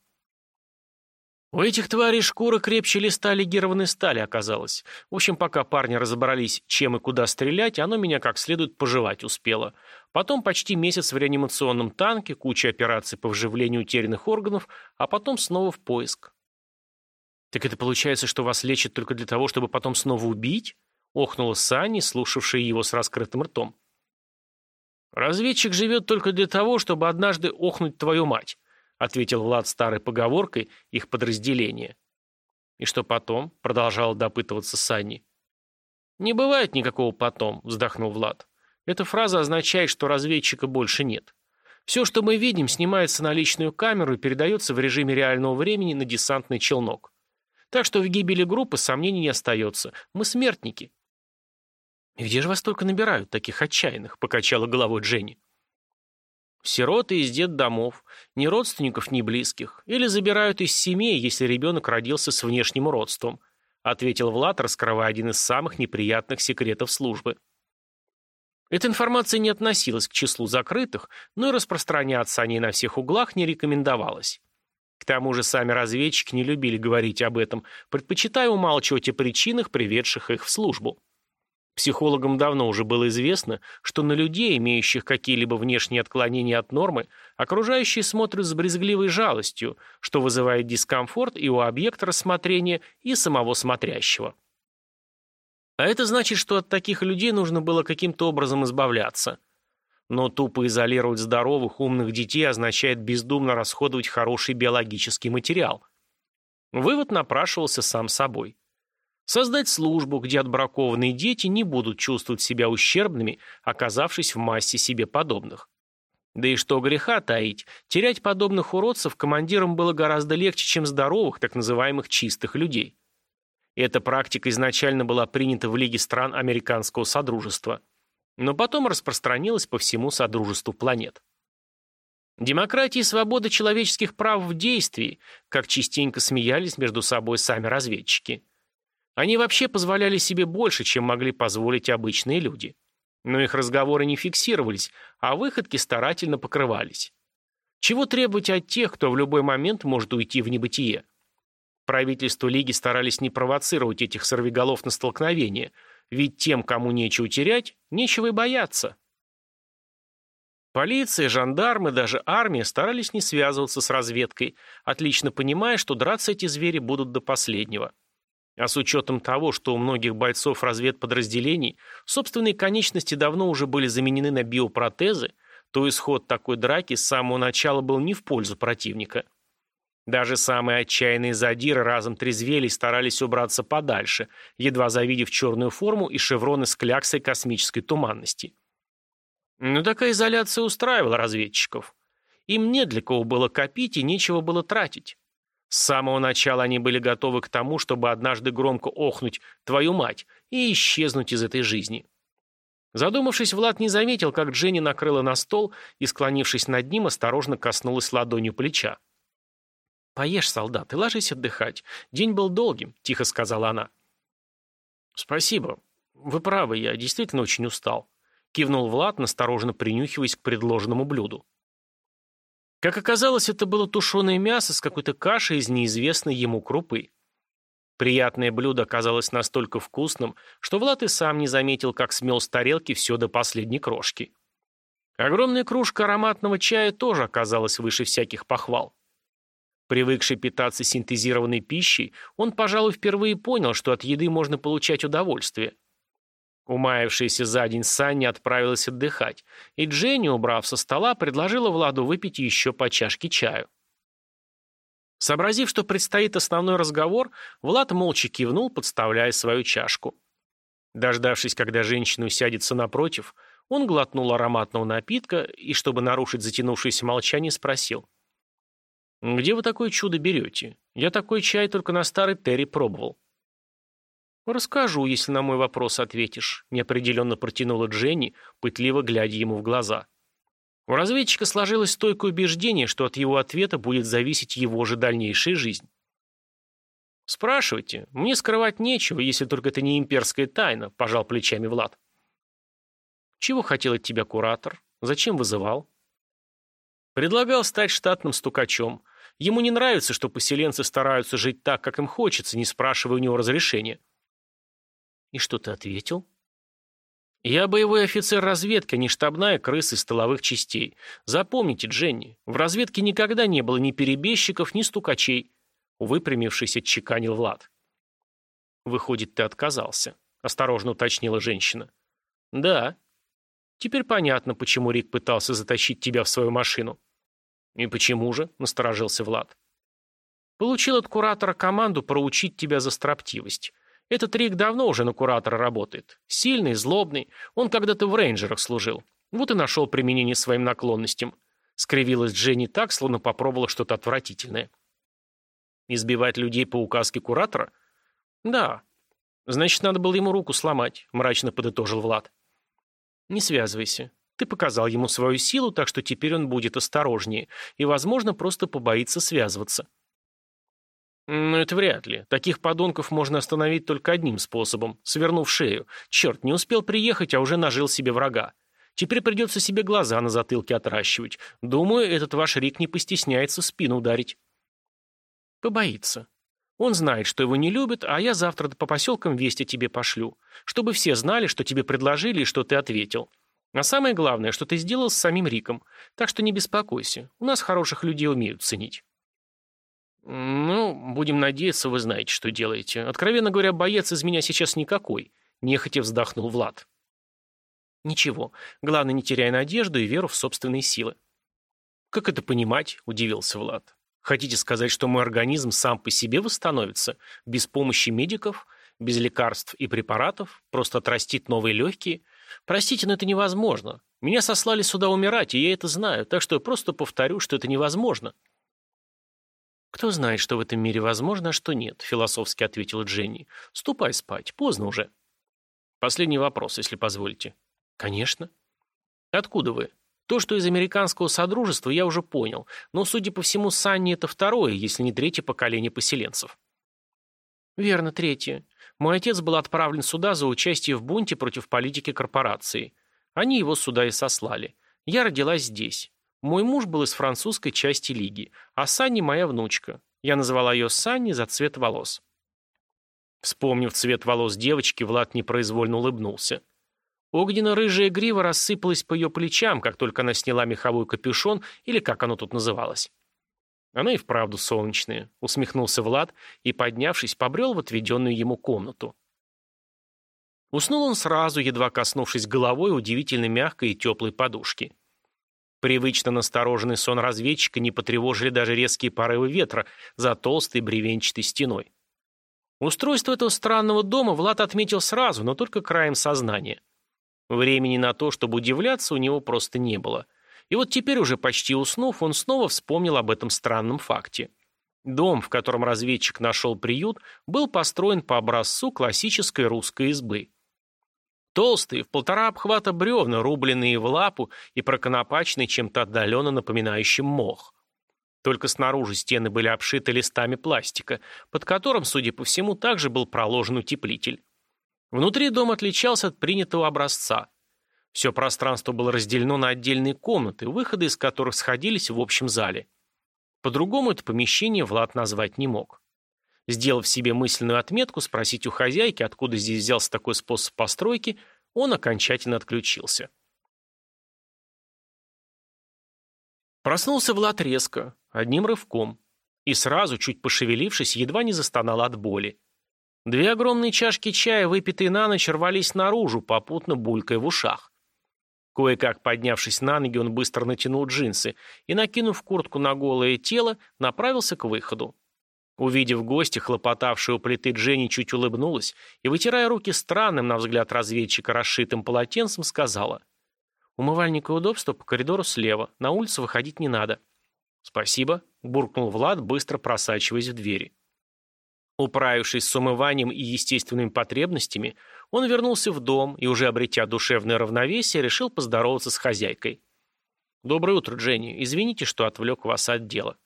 У этих тварей шкура крепче листа легированной стали оказалась. В общем, пока парни разобрались, чем и куда стрелять, оно меня как следует пожевать успело. Потом почти месяц в реанимационном танке, куча операций по вживлению утерянных органов, а потом снова в поиск. «Так это получается, что вас лечат только для того, чтобы потом снова убить?» — охнула Санни, слушавшая его с раскрытым ртом. «Разведчик живет только для того, чтобы однажды охнуть твою мать», ответил Влад старой поговоркой их подразделения. «И что потом?» — продолжал допытываться Санни. «Не бывает никакого «потом», — вздохнул Влад. «Эта фраза означает, что разведчика больше нет. Все, что мы видим, снимается на личную камеру и передается в режиме реального времени на десантный челнок. Так что в гибели группы сомнений не остается. Мы смертники». «Где же вас только набирают, таких отчаянных?» — покачала головой Дженни. Сироты из детдомов, ни родственников, ни близких. Или забирают из семей, если ребенок родился с внешним родством. ответил Влад, раскрывая один из самых неприятных секретов службы. Эта информация не относилась к числу закрытых, но и распространяться о ней на всех углах не рекомендовалось. К тому же сами разведчики не любили говорить об этом, предпочитая умалчивать о причинах, приведших их в службу. Психологам давно уже было известно, что на людей, имеющих какие-либо внешние отклонения от нормы, окружающие смотрят с брезгливой жалостью, что вызывает дискомфорт и у объекта рассмотрения, и самого смотрящего. А это значит, что от таких людей нужно было каким-то образом избавляться. Но тупо изолировать здоровых, умных детей означает бездумно расходовать хороший биологический материал. Вывод напрашивался сам собой. Создать службу, где отбракованные дети не будут чувствовать себя ущербными, оказавшись в массе себе подобных. Да и что греха таить, терять подобных уродцев командирам было гораздо легче, чем здоровых, так называемых чистых людей. Эта практика изначально была принята в Лиге стран Американского Содружества, но потом распространилась по всему Содружеству планет. Демократия и свобода человеческих прав в действии, как частенько смеялись между собой сами разведчики – они вообще позволяли себе больше, чем могли позволить обычные люди. Но их разговоры не фиксировались, а выходки старательно покрывались. Чего требовать от тех, кто в любой момент может уйти в небытие? Правительство Лиги старались не провоцировать этих сорвиголов на столкновение, ведь тем, кому нечего терять, нечего и бояться. Полиция, жандармы, даже армия старались не связываться с разведкой, отлично понимая, что драться эти звери будут до последнего. А с учетом того, что у многих бойцов разведподразделений собственные конечности давно уже были заменены на биопротезы, то исход такой драки с самого начала был не в пользу противника. Даже самые отчаянные задиры разом трезвели и старались убраться подальше, едва завидев черную форму и шевроны с кляксой космической туманности. Но такая изоляция устраивала разведчиков. Им не для кого было копить и нечего было тратить. С самого начала они были готовы к тому, чтобы однажды громко охнуть «твою мать» и исчезнуть из этой жизни. Задумавшись, Влад не заметил, как Дженни накрыла на стол и, склонившись над ним, осторожно коснулась ладонью плеча. «Поешь, солдат, и ложись отдыхать. День был долгим», — тихо сказала она. «Спасибо. Вы правы, я действительно очень устал», — кивнул Влад, настороженно принюхиваясь к предложенному блюду. Как оказалось, это было тушеное мясо с какой-то кашей из неизвестной ему крупы. Приятное блюдо оказалось настолько вкусным, что Влад и сам не заметил, как смел с тарелки все до последней крошки. Огромная кружка ароматного чая тоже оказалась выше всяких похвал. Привыкший питаться синтезированной пищей, он, пожалуй, впервые понял, что от еды можно получать удовольствие. Умаявшаяся за день Саня отправилась отдыхать, и Дженни, убрав со стола, предложила Владу выпить еще по чашке чаю. Сообразив, что предстоит основной разговор, Влад молча кивнул, подставляя свою чашку. Дождавшись, когда женщина усядется напротив, он глотнул ароматного напитка и, чтобы нарушить затянувшееся молчание, спросил. «Где вы такое чудо берете? Я такой чай только на старый Терри пробовал». «Расскажу, если на мой вопрос ответишь», – неопределенно протянула Дженни, пытливо глядя ему в глаза. У разведчика сложилось стойкое убеждение, что от его ответа будет зависеть его же дальнейшая жизнь. «Спрашивайте. Мне скрывать нечего, если только это не имперская тайна», – пожал плечами Влад. «Чего хотел от тебя куратор? Зачем вызывал?» «Предлагал стать штатным стукачом. Ему не нравится, что поселенцы стараются жить так, как им хочется, не спрашивая у него разрешения». «И что ты ответил?» «Я боевой офицер разведки, а не штабная крыса из тыловых частей. Запомните, Дженни, в разведке никогда не было ни перебежчиков, ни стукачей», выпрямившись, отчеканил Влад. «Выходит, ты отказался», — осторожно уточнила женщина. «Да». «Теперь понятно, почему Рик пытался затащить тебя в свою машину». «И почему же?» — насторожился Влад. «Получил от куратора команду проучить тебя за строптивость. Этот Рик давно уже на куратора работает. Сильный, злобный. Он когда-то в рейнджерах служил. Вот и нашел применение своим наклонностям. Скривилась Дженни так, словно попробовала что-то отвратительное. Избивать людей по указке куратора? Да. Значит, надо было ему руку сломать, мрачно подытожил Влад. Не связывайся. Ты показал ему свою силу, так что теперь он будет осторожнее и, возможно, просто побоится связываться. Ну, это вряд ли. Таких подонков можно остановить только одним способом, свернув шею. Черт, не успел приехать, а уже нажил себе врага. Теперь придется себе глаза на затылке отращивать. Думаю, этот ваш Рик не постесняется спину ударить. Побоится. Он знает, что его не любят, а я завтра по поселкам вести тебе пошлю, чтобы все знали, что тебе предложили и что ты ответил. А самое главное, что ты сделал с самим Риком. Так что не беспокойся. У нас хороших людей умеют ценить. «Ну, будем надеяться, вы знаете, что делаете. Откровенно говоря, боец из меня сейчас никакой», – нехотя вздохнул Влад. «Ничего. Главное, не теряй надежду и веру в собственные силы». «Как это понимать?» – удивился Влад. «Хотите сказать, что мой организм сам по себе восстановится, без помощи медиков, без лекарств и препаратов, просто отрастит новые легкие? Простите, но это невозможно. Меня сослали сюда умирать, и я это знаю, так что я просто повторю, что это невозможно». «Кто знает, что в этом мире возможно, а что нет», — философски ответила Дженни. «Ступай спать, поздно уже». «Последний вопрос, если позволите». «Конечно». «Откуда вы?» «То, что из американского содружества, я уже понял, но, судя по всему, Санни это второе, если не третье поколение поселенцев». «Верно, третье. Мой отец был отправлен сюда за участие в бунте против политики корпорации. Они его сюда и сослали. Я родилась здесь. Мой муж был из французской части лиги, а Санни моя внучка. Я называла ее Санни за цвет волос. Вспомнив цвет волос девочки, Влад непроизвольно улыбнулся. Огненно-рыжая грива рассыпалась по ее плечам, как только она сняла меховой капюшон, или как оно тут называлось. Она и вправду солнечная, усмехнулся Влад и, поднявшись, побрел в отведенную ему комнату. Уснул он сразу, едва коснувшись головой удивительно мягкой и теплой подушки. Привычно настороженный сон разведчика не потревожили даже резкие порывы ветра за толстой бревенчатой стеной. Устройство этого странного дома Влад отметил сразу, но только краем сознания. Времени на то, чтобы удивляться, у него просто не было. И вот теперь, уже почти уснув, он снова вспомнил об этом странном факте. Дом, в котором разведчик нашел приют, был построен по образцу классической русской избы. Толстые, в полтора обхвата бревна, рубленные в лапу и проконопаченные чем-то отдаленно напоминающим мох. Только снаружи стены были обшиты листами пластика, под которым, судя по всему, также был проложен утеплитель. Внутри дом отличался от принятого образца. Все пространство было разделено на отдельные комнаты, выходы из которых сходились в общем зале. По-другому это помещение Влад назвать не мог. Сделав себе мысленную отметку, спросить у хозяйки, откуда здесь взялся такой способ постройки, он окончательно отключился. Проснулся Влад резко, одним рывком, и сразу, чуть пошевелившись, едва не застонал от боли. Две огромные чашки чая, выпитые на ночь, рвались наружу, попутно булькая в ушах. Кое-как поднявшись на ноги, он быстро натянул джинсы и, накинув куртку на голое тело, направился к выходу. Увидев гостя, хлопотавшую у плиты Дженни чуть улыбнулась и, вытирая руки странным, на взгляд разведчика, расшитым полотенцем, сказала «Умывальник и удобство по коридору слева, на улицу выходить не надо». «Спасибо», – буркнул Влад, быстро просачиваясь в двери. Управившись с умыванием и естественными потребностями, он вернулся в дом и, уже обретя душевное равновесие, решил поздороваться с хозяйкой. «Доброе утро, Дженни. Извините, что отвлек вас от дела».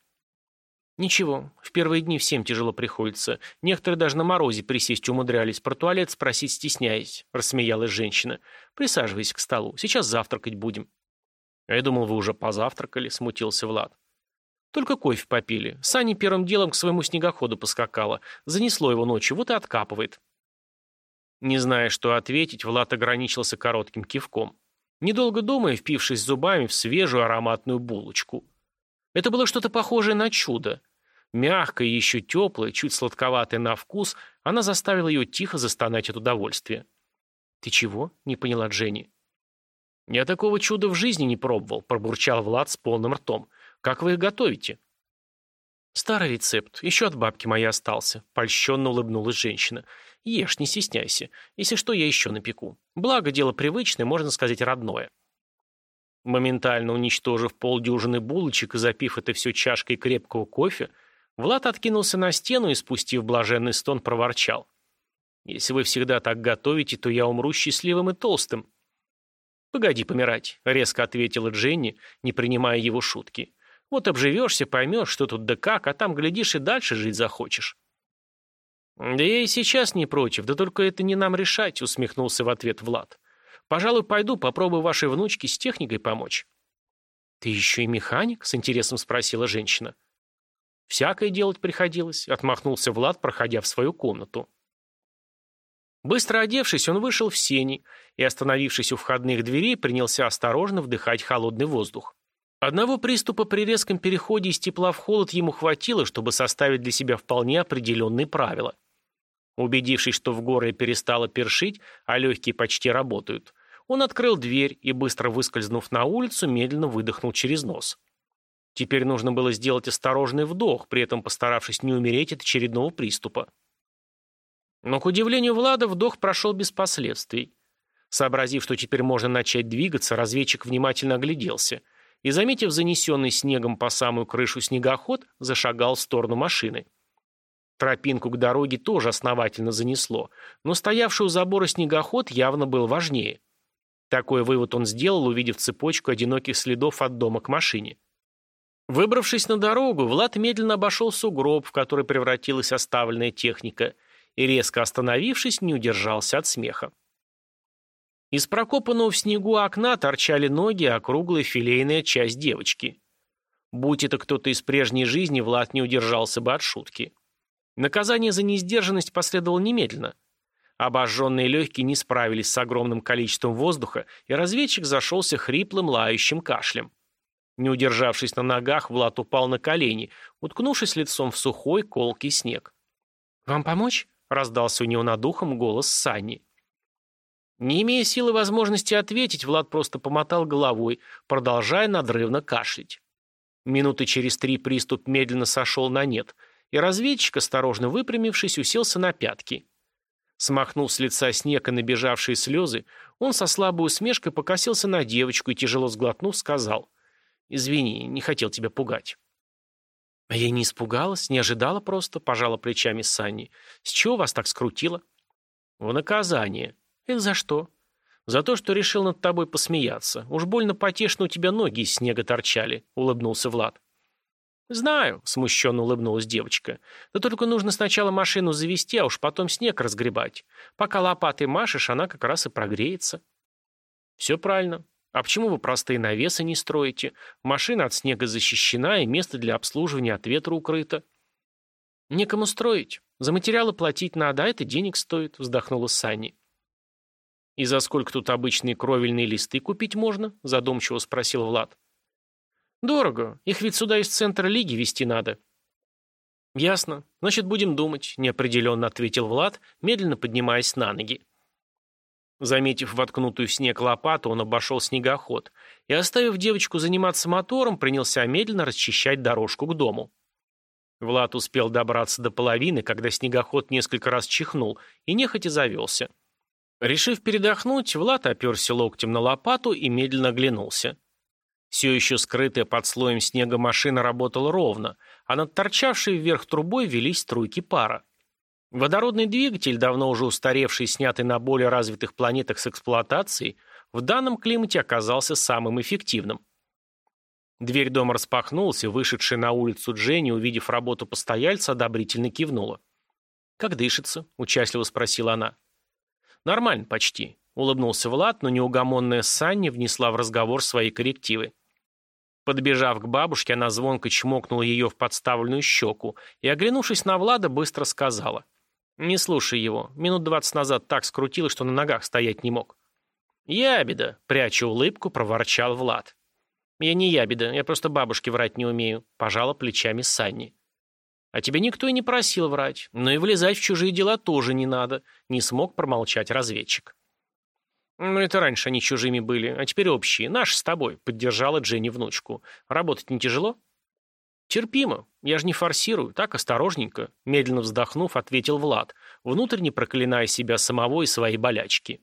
«Ничего, в первые дни всем тяжело приходится. Некоторые даже на морозе присесть умудрялись, про туалет спросить стесняясь», – рассмеялась женщина. «Присаживайся к столу, сейчас завтракать будем». «А я думал, вы уже позавтракали», – смутился Влад. «Только кофе попили. Саня первым делом к своему снегоходу поскакала. Занесло его ночью, вот и откапывает». Не зная, что ответить, Влад ограничился коротким кивком. Недолго думая, впившись зубами в свежую ароматную булочку. Это было что-то похожее на чудо. Мягкая и еще теплая, чуть сладковатая на вкус, она заставила ее тихо застонать от удовольствия. «Ты чего?» — не поняла Дженни. «Я такого чуда в жизни не пробовал», — пробурчал Влад с полным ртом. «Как вы их готовите?» «Старый рецепт. Еще от бабки моей остался», — польщенно улыбнулась женщина. «Ешь, не стесняйся. Если что, я еще напеку. Благо, дело привычное, можно сказать, родное». Моментально уничтожив полдюжины булочек и запив это все чашкой крепкого кофе, Влад откинулся на стену и, спустив блаженный стон, проворчал. «Если вы всегда так готовите, то я умру счастливым и толстым». «Погоди помирать», — резко ответила Дженни, не принимая его шутки. Вот обживешься, поймешь, что тут да как, а там, глядишь, и дальше жить захочешь». «Да я и сейчас не против, да только это не нам решать», — усмехнулся в ответ Влад. «Пожалуй, пойду, попробую вашей внучке с техникой помочь». «Ты еще и механик?» — с интересом спросила женщина. «Всякое делать приходилось», — отмахнулся Влад, проходя в свою комнату. Быстро одевшись, он вышел в сени и, остановившись у входных дверей, принялся осторожно вдыхать холодный воздух. Одного приступа при резком переходе из тепла в холод ему хватило, чтобы составить для себя вполне определенные правила. Убедившись, что в горле перестало першить, а легкие почти работают, он открыл дверь и, быстро выскользнув на улицу, медленно выдохнул через нос. Теперь нужно было сделать осторожный вдох, при этом постаравшись не умереть от очередного приступа. Но, к удивлению Влада, вдох прошел без последствий. Сообразив, что теперь можно начать двигаться, разведчик внимательно огляделся и, заметив занесенный снегом по самую крышу снегоход, зашагал в сторону машины. Тропинку к дороге тоже основательно занесло, но стоявший у забора снегоход явно был важнее. Такой вывод он сделал, увидев цепочку одиноких следов от дома к машине. Выбравшись на дорогу, Влад медленно обошел сугроб, в который превратилась оставленная техника, и, резко остановившись, не удержался от смеха. Из прокопанного в снегу окна торчали ноги, а круглая филейная часть девочки. Будь это кто-то из прежней жизни, Влад не удержался бы от шутки. Наказание за несдержанность последовало немедленно. Обожженные легкие не справились с огромным количеством воздуха, и разведчик зашелся хриплым лающим кашлем. Не удержавшись на ногах, Влад упал на колени, уткнувшись лицом в сухой, колкий снег. «Вам помочь?» — раздался у него над ухом голос Сани. Не имея силы возможности ответить, Влад просто помотал головой, продолжая надрывно кашлять. Минуты через три приступ медленно сошел на нет, и разведчик, осторожно выпрямившись, уселся на пятки. Смахнув с лица снег и набежавшие слезы, он со слабой усмешкой покосился на девочку и, тяжело сглотнув, сказал «Извини, не хотел тебя пугать». «А я не испугалась, не ожидала просто», — пожала плечами Санни. «С чего вас так скрутило?» «В наказание». «Это за что?» «За то, что решил над тобой посмеяться. Уж больно потешно у тебя ноги из снега торчали», — улыбнулся Влад. «Знаю», — смущенно улыбнулась девочка. «Да только нужно сначала машину завести, а уж потом снег разгребать. Пока лопатой машешь, она как раз и прогреется». «Все правильно. А почему вы простые навесы не строите? Машина от снега защищена, и место для обслуживания от ветра укрыто». «Некому строить. За материалы платить надо, а это денег стоит», — вздохнула Санни. «И за сколько тут обычные кровельные листы купить можно?» — задумчиво спросил Влад. «Дорого. Их ведь сюда из центра лиги вести надо». «Ясно. Значит, будем думать», — неопределенно ответил Влад, медленно поднимаясь на ноги. Заметив воткнутую в снег лопату, он обошел снегоход и, оставив девочку заниматься мотором, принялся медленно расчищать дорожку к дому. Влад успел добраться до половины, когда снегоход несколько раз чихнул и нехотя завелся. Решив передохнуть, Влад оперся локтем на лопату и медленно оглянулся. Все еще скрытая под слоем снега машина работала ровно, а над торчавшей вверх трубой велись струйки пара. Водородный двигатель, давно уже устаревший и снятый на более развитых планетах с эксплуатацией, в данном климате оказался самым эффективным. Дверь дома распахнулась, и вышедшая на улицу Дженни, увидев работу постояльца, одобрительно кивнула. «Как дышится?» – участливо спросила она. «Нормально почти», – улыбнулся Влад, но неугомонная Санни внесла в разговор свои коррективы. Подбежав к бабушке, она звонко чмокнула ее в подставленную щеку и, оглянувшись на Влада, быстро сказала. «Не слушай его. Минут двадцать назад так скрутило, что на ногах стоять не мог». «Ябеда», — пряча улыбку, проворчал Влад. «Я не ябеда, я просто бабушке врать не умею», — пожала плечами Санни. «А тебя никто и не просил врать, но и влезать в чужие дела тоже не надо», — не смог промолчать разведчик. «Ну, это раньше они чужими были, а теперь общие. Наши с тобой», — поддержала Дженни внучку. «Работать не тяжело?» «Терпимо. Я же не форсирую. Так, осторожненько», — медленно вздохнув, ответил Влад, внутренне проклиная себя самого и свои болячки.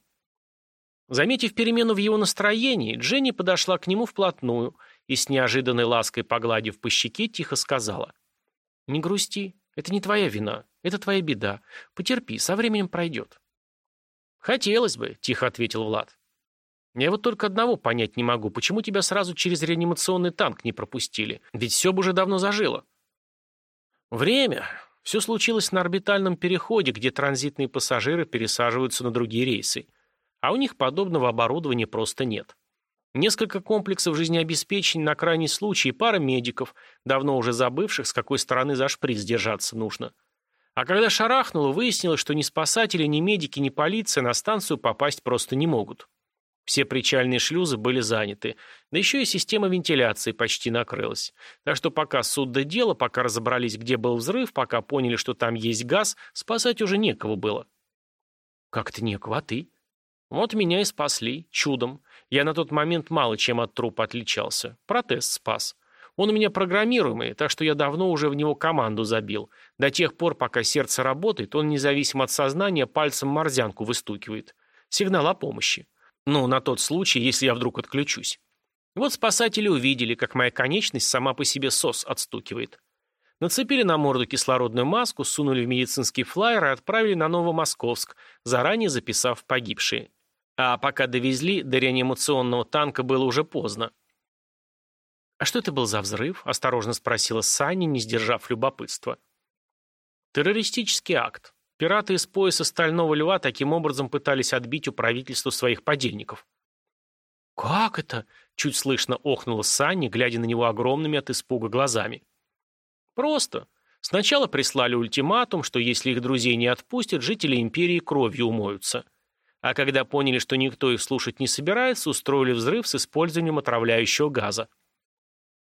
Заметив перемену в его настроении, Дженни подошла к нему вплотную и с неожиданной лаской погладив по щеке, тихо сказала. «Не грусти. Это не твоя вина. Это твоя беда. Потерпи, со временем пройдет». «Хотелось бы», — тихо ответил Влад. Я вот только одного понять не могу, почему тебя сразу через реанимационный танк не пропустили? Ведь все бы уже давно зажило. Время. Все случилось на орбитальном переходе, где транзитные пассажиры пересаживаются на другие рейсы. А у них подобного оборудования просто нет. Несколько комплексов жизнеобеспечения на крайний случай и пара медиков, давно уже забывших, с какой стороны за шприц держаться нужно. А когда шарахнуло, выяснилось, что ни спасатели, ни медики, ни полиция на станцию попасть просто не могут. Все причальные шлюзы были заняты, да еще и система вентиляции почти накрылась. Так что пока суд до дела, пока разобрались, где был взрыв, пока поняли, что там есть газ, спасать уже некого было. Как-то некого, а ты? Вот меня и спасли, чудом. Я на тот момент мало чем от трупа отличался. Протез спас. Он у меня программируемый, так что я давно уже в него команду забил. До тех пор, пока сердце работает, он независимо от сознания пальцем морзянку выстукивает. Сигнал о помощи. Ну, на тот случай, если я вдруг отключусь. Вот спасатели увидели, как моя конечность сама по себе сос отстукивает. Нацепили на морду кислородную маску, сунули в медицинский флайер и отправили на Новомосковск, заранее записав погибшие. А пока довезли, до реанимационного танка было уже поздно. «А что это был за взрыв?» – осторожно спросила Саня, не сдержав любопытства. «Террористический акт. Пираты из пояса Стального Льва таким образом пытались отбить у правительства своих подельников. «Как это?» – чуть слышно охнула Санни, глядя на него огромными от испуга глазами. «Просто. Сначала прислали ультиматум, что если их друзей не отпустят, жители империи кровью умоются. А когда поняли, что никто их слушать не собирается, устроили взрыв с использованием отравляющего газа».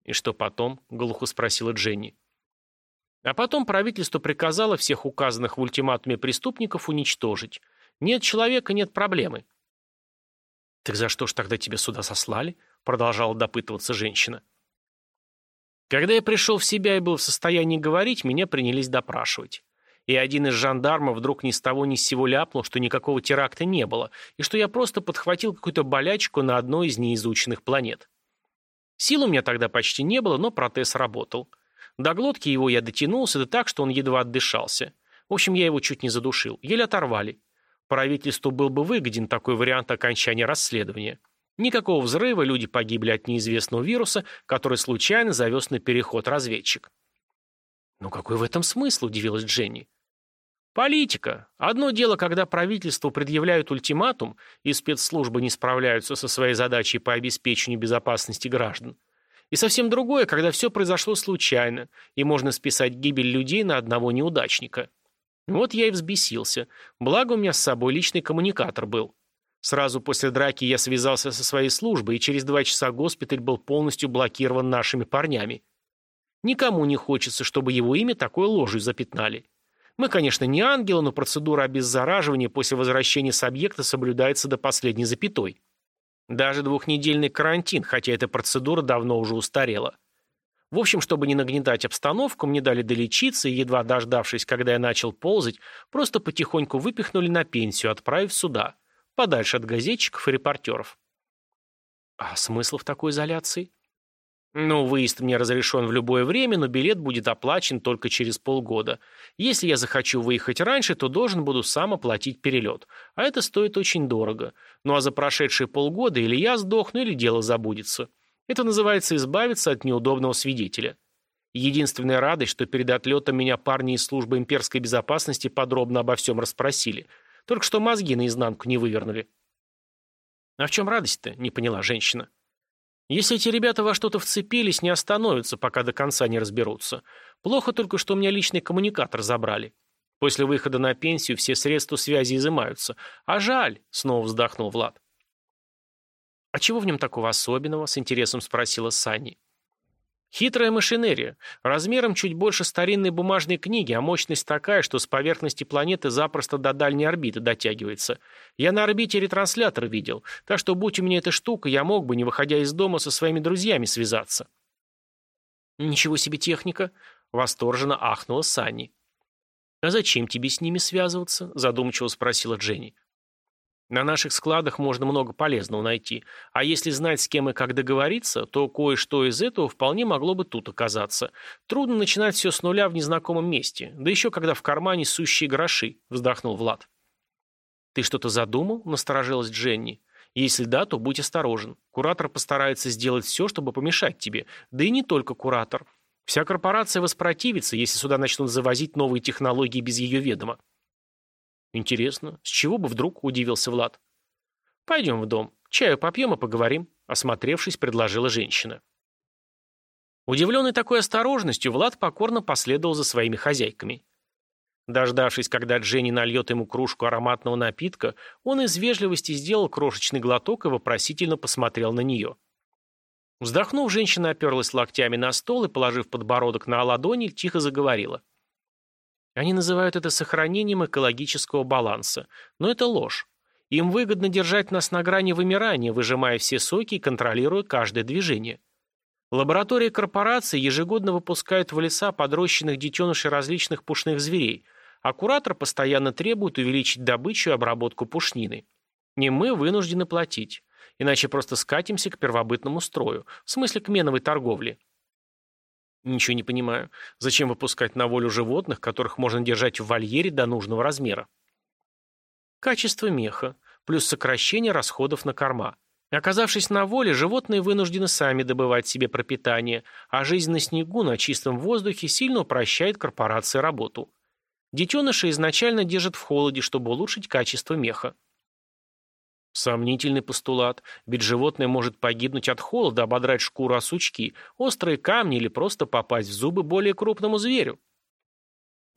«И что потом?» – глухо спросила Дженни. А потом правительство приказало всех указанных в ультиматуме преступников уничтожить. Нет человека, нет проблемы. «Так за что ж тогда тебя сюда сослали?» Продолжала допытываться женщина. Когда я пришел в себя и был в состоянии говорить, меня принялись допрашивать. И один из жандармов вдруг ни с того ни с сего ляпнул, что никакого теракта не было, и что я просто подхватил какую-то болячку на одной из неизученных планет. Сил у меня тогда почти не было, но протез работал. До глотки его я дотянулся, да так, что он едва отдышался. В общем, я его чуть не задушил. Еле оторвали. Правительству был бы выгоден такой вариант окончания расследования. Никакого взрыва, люди погибли от неизвестного вируса, который случайно завез на переход разведчик. «Ну какой в этом смысл?» – удивилась Дженни. «Политика. Одно дело, когда правительству предъявляют ультиматум, и спецслужбы не справляются со своей задачей по обеспечению безопасности граждан. И совсем другое, когда все произошло случайно, и можно списать гибель людей на одного неудачника. Вот я и взбесился. Благо у меня с собой личный коммуникатор был. Сразу после драки я связался со своей службой, и через два часа госпиталь был полностью блокирован нашими парнями. Никому не хочется, чтобы его имя такой ложью запятнали. Мы, конечно, не ангелы, но процедура обеззараживания после возвращения с объекта соблюдается до последней запятой. Даже двухнедельный карантин, хотя эта процедура давно уже устарела. В общем, чтобы не нагнетать обстановку, мне дали долечиться и, едва дождавшись, когда я начал ползать, просто потихоньку выпихнули на пенсию, отправив сюда, подальше от газетчиков и репортеров. А смысл в такой изоляции? Ну, выезд мне разрешен в любое время, но билет будет оплачен только через полгода. Если я захочу выехать раньше, то должен буду сам оплатить перелет. А это стоит очень дорого. Ну а за прошедшие полгода или я сдохну, или дело забудется. Это называется избавиться от неудобного свидетеля. Единственная радость, что перед отлетом меня парни из службы имперской безопасности подробно обо всем расспросили. Только что мозги наизнанку не вывернули. А в чем радость-то, не поняла женщина. Если эти ребята во что-то вцепились, не остановятся, пока до конца не разберутся. Плохо только, что у меня личный коммуникатор забрали. После выхода на пенсию все средства связи изымаются. А жаль, снова вздохнул Влад. «А чего в нем такого особенного?» – с интересом спросила Санни. Хитрая машинерия. Размером чуть больше старинной бумажной книги, а мощность такая, что с поверхности планеты запросто до дальней орбиты дотягивается. Я на орбите ретранслятор видел, так что будь у меня эта штука, я мог бы, не выходя из дома, со своими друзьями связаться. «Ничего себе техника!» — восторженно ахнула Санни. «А зачем тебе с ними связываться?» — задумчиво спросила Дженни. На наших складах можно много полезного найти, а если знать, с кем и как договориться, то кое-что из этого вполне могло бы тут оказаться. Трудно начинать все с нуля в незнакомом месте, да еще когда в кармане сущие гроши», — вздохнул Влад. «Ты что-то задумал?» — насторожилась Дженни. Если да, то будь осторожен. Куратор постарается сделать все, чтобы помешать тебе. Да и не только куратор. Вся корпорация воспротивится, если сюда начнут завозить новые технологии без ее ведома. Интересно, с чего бы вдруг, удивился Влад. Пойдем в дом. Чаю попьем и поговорим, осмотревшись, предложила женщина. Удивленный такой осторожностью, Влад покорно последовал за своими хозяйками. Дождавшись, когда Дженни нальет ему кружку ароматного напитка, он из вежливости сделал крошечный глоток и вопросительно посмотрел на нее. Вздохнув, женщина оперлась локтями на стол и, положив подбородок на ладони, тихо заговорила. Они называют это сохранением экологического баланса, но это ложь. Им выгодно держать нас на грани вымирания, выжимая все соки и контролируя каждое движение. Лаборатории корпорации ежегодно выпускают в леса подрощенных детенышей различных пушных зверей, а куратор постоянно требует увеличить добычу и обработку пушнины. Не мы вынуждены платить. Иначе просто скатимся к первобытному строю, в смысле к меновой торговле. Ничего не понимаю. Зачем выпускать на волю животных, которых можно держать в вольере до нужного размера? Качество меха, плюс сокращение расходов на корма. Оказавшись на воле, животные вынуждены сами добывать себе пропитание, а жизнь на снегу, на чистом воздухе сильно упрощает корпорации работу. Детеныши изначально держат в холоде, чтобы улучшить качество меха. Сомнительный постулат, ведь животное может погибнуть от холода, ободрать шкуру о сучки, острые камни или просто попасть в зубы более крупному зверю.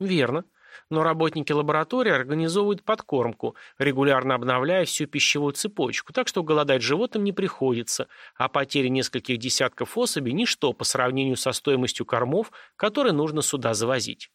Верно. Но работники лаборатории организовывают подкормку, регулярно обновляя всю пищевую цепочку, так что голодать животным не приходится, а потеря нескольких десятков особей – ничто по сравнению со стоимостью кормов, которые нужно сюда завозить.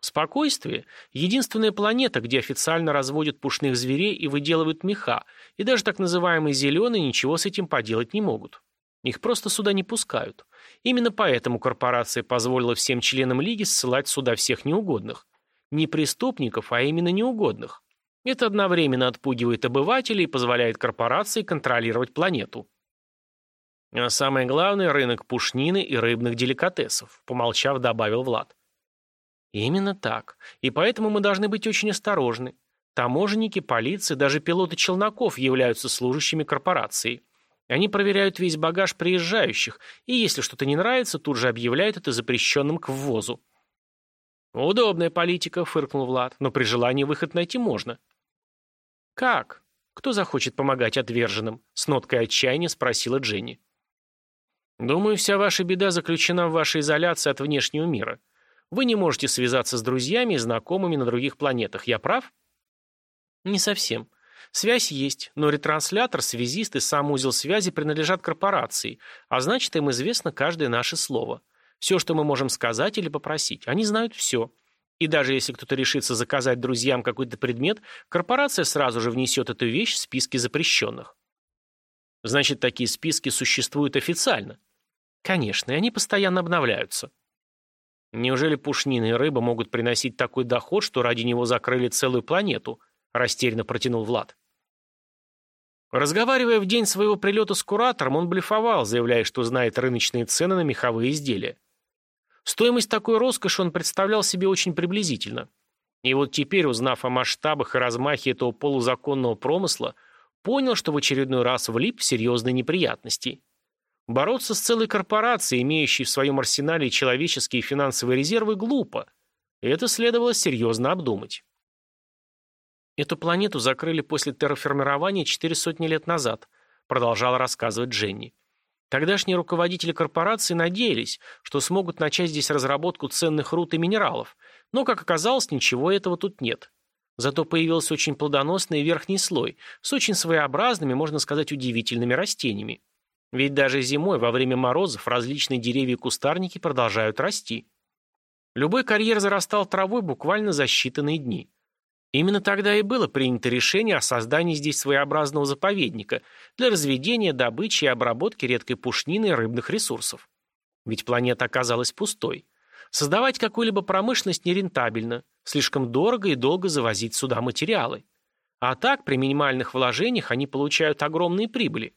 Спокойствие – единственная планета, где официально разводят пушных зверей и выделывают меха, и даже так называемые зеленые ничего с этим поделать не могут. Их просто сюда не пускают. Именно поэтому корпорация позволила всем членам Лиги ссылать сюда всех неугодных. Не преступников, а именно неугодных. Это одновременно отпугивает обывателей и позволяет корпорации контролировать планету. А самое главное – рынок пушнины и рыбных деликатесов, помолчав, добавил Влад. Именно так. И поэтому мы должны быть очень осторожны. Таможенники, полиция, даже пилоты челноков являются служащими корпорации. Они проверяют весь багаж приезжающих, и если что-то не нравится, тут же объявляют это запрещенным к ввозу. «Удобная политика», — фыркнул Влад, «но при желании выход найти можно». «Как? Кто захочет помогать отверженным?» — с ноткой отчаяния спросила Дженни. «Думаю, вся ваша беда заключена в вашей изоляции от внешнего мира. Вы не можете связаться с друзьями и знакомыми на других планетах. Я прав? Не совсем. Связь есть, но ретранслятор, связист и сам узел связи принадлежат корпорации, а значит, им известно каждое наше слово. Все, что мы можем сказать или попросить. Они знают все. И даже если кто-то решится заказать друзьям какой-то предмет, корпорация сразу же внесет эту вещь в списки запрещенных. Значит, такие списки существуют официально. Конечно, и они постоянно обновляются. Неужели пушнина и рыба могут приносить такой доход, что ради него закрыли целую планету? Растерянно протянул Влад. Разговаривая в день своего прилета с куратором, он блефовал, заявляя, что знает рыночные цены на меховые изделия. Стоимость такой роскоши он представлял себе очень приблизительно. И вот теперь, узнав о масштабах и размахе этого полузаконного промысла, понял, что в очередной раз влип в серьезные неприятности. Бороться с целой корпорацией, имеющей в своем арсенале человеческие и финансовые резервы, глупо. И это следовало серьезно обдумать. Эту планету закрыли после терраформирования четыре сотни лет назад, продолжала рассказывать Дженни. Тогдашние руководители корпорации надеялись, что смогут начать здесь разработку ценных руд и минералов, но, как оказалось, ничего этого тут нет. Зато появился очень плодоносный верхний слой с очень своеобразными, можно сказать, удивительными растениями. Ведь даже зимой, во время морозов, различные деревья и кустарники продолжают расти. Любой карьер зарастал травой буквально за считанные дни. Именно тогда и было принято решение о создании здесь своеобразного заповедника для разведения, добычи и обработки редкой пушнины и рыбных ресурсов. Ведь планета оказалась пустой. Создавать какую-либо промышленность нерентабельно, слишком дорого и долго завозить сюда материалы. А так, при минимальных вложениях они получают огромные прибыли.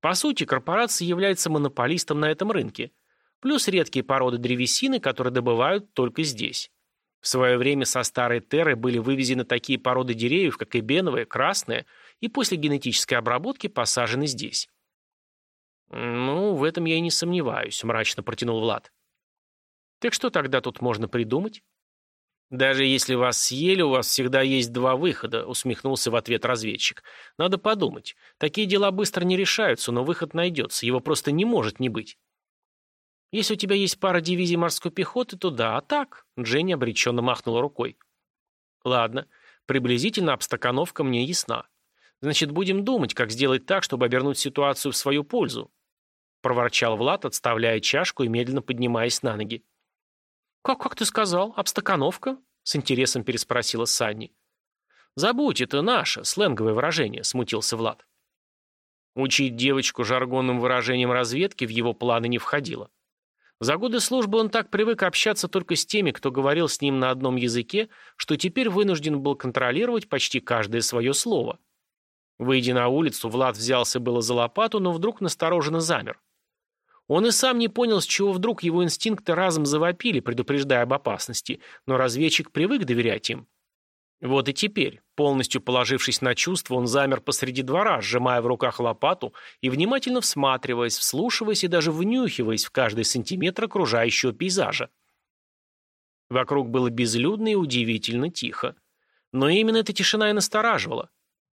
По сути, корпорация является монополистом на этом рынке. Плюс редкие породы древесины, которые добывают только здесь. В свое время со старой Терры были вывезены такие породы деревьев, как эбеновые, красные, и после генетической обработки посажены здесь. «Ну, в этом я и не сомневаюсь», — мрачно протянул Влад. «Так что тогда тут можно придумать?» «Даже если вас съели, у вас всегда есть два выхода», — усмехнулся в ответ разведчик. «Надо подумать. Такие дела быстро не решаются, но выход найдется. Его просто не может не быть». «Если у тебя есть пара дивизий морской пехоты, то да, а так...» Дженни обреченно махнула рукой. «Ладно, приблизительно обстакановка мне ясна. Значит, будем думать, как сделать так, чтобы обернуть ситуацию в свою пользу», проворчал Влад, отставляя чашку и медленно поднимаясь на ноги. «Как, как ты сказал? Обстакановка?» С интересом переспросила Санни. «Забудь, это наше, сленговое выражение», — смутился Влад. Учить девочку жаргонным выражением разведки в его планы не входило. За годы службы он так привык общаться только с теми, кто говорил с ним на одном языке, что теперь вынужден был контролировать почти каждое свое слово. Выйдя на улицу, Влад взялся было за лопату, но вдруг настороженно замер. Он и сам не понял, с чего вдруг его инстинкты разом завопили, предупреждая об опасности, но разведчик привык доверять им. Вот и теперь, полностью положившись на чувства, он замер посреди двора, сжимая в руках лопату и внимательно всматриваясь, вслушиваясь и даже внюхиваясь в каждый сантиметр окружающего пейзажа. Вокруг было безлюдно и удивительно тихо. Но именно эта тишина и настораживала.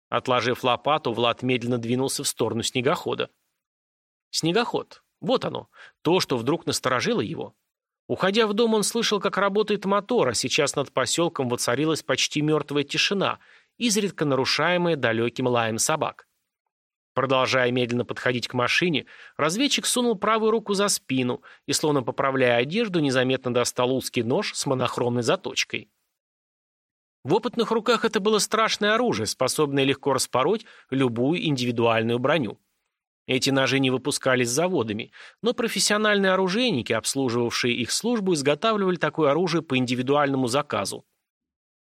Отложив лопату, Влад медленно двинулся в сторону снегохода. Снегоход. Вот оно, то, что вдруг насторожило его. Уходя в дом, он слышал, как работает мотор, а сейчас над поселком воцарилась почти мертвая тишина, изредка нарушаемая далеким лаем собак. Продолжая медленно подходить к машине, разведчик сунул правую руку за спину и, словно поправляя одежду, незаметно достал узкий нож с монохромной заточкой. В опытных руках это было страшное оружие, способное легко распороть любую индивидуальную броню. Эти ножи не выпускались заводами, но профессиональные оружейники, обслуживавшие их службу, изготавливали такое оружие по индивидуальному заказу.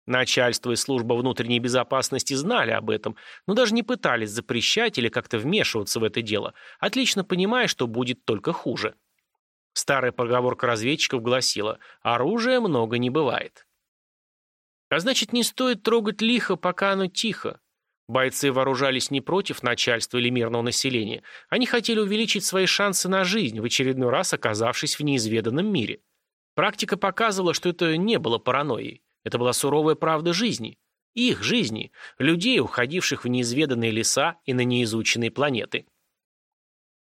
Начальство и служба внутренней безопасности знали об этом, но даже не пытались запрещать или как-то вмешиваться в это дело, отлично понимая, что будет только хуже. Старая поговорка разведчиков гласила «оружия много не бывает». А значит, не стоит трогать лихо, пока оно тихо. Бойцы вооружались не против начальства или мирного населения. Они хотели увеличить свои шансы на жизнь, в очередной раз оказавшись в неизведанном мире. Практика показывала, что это не было паранойей. Это была суровая правда жизни. Их жизни, людей, уходивших в неизведанные леса и на неизученные планеты.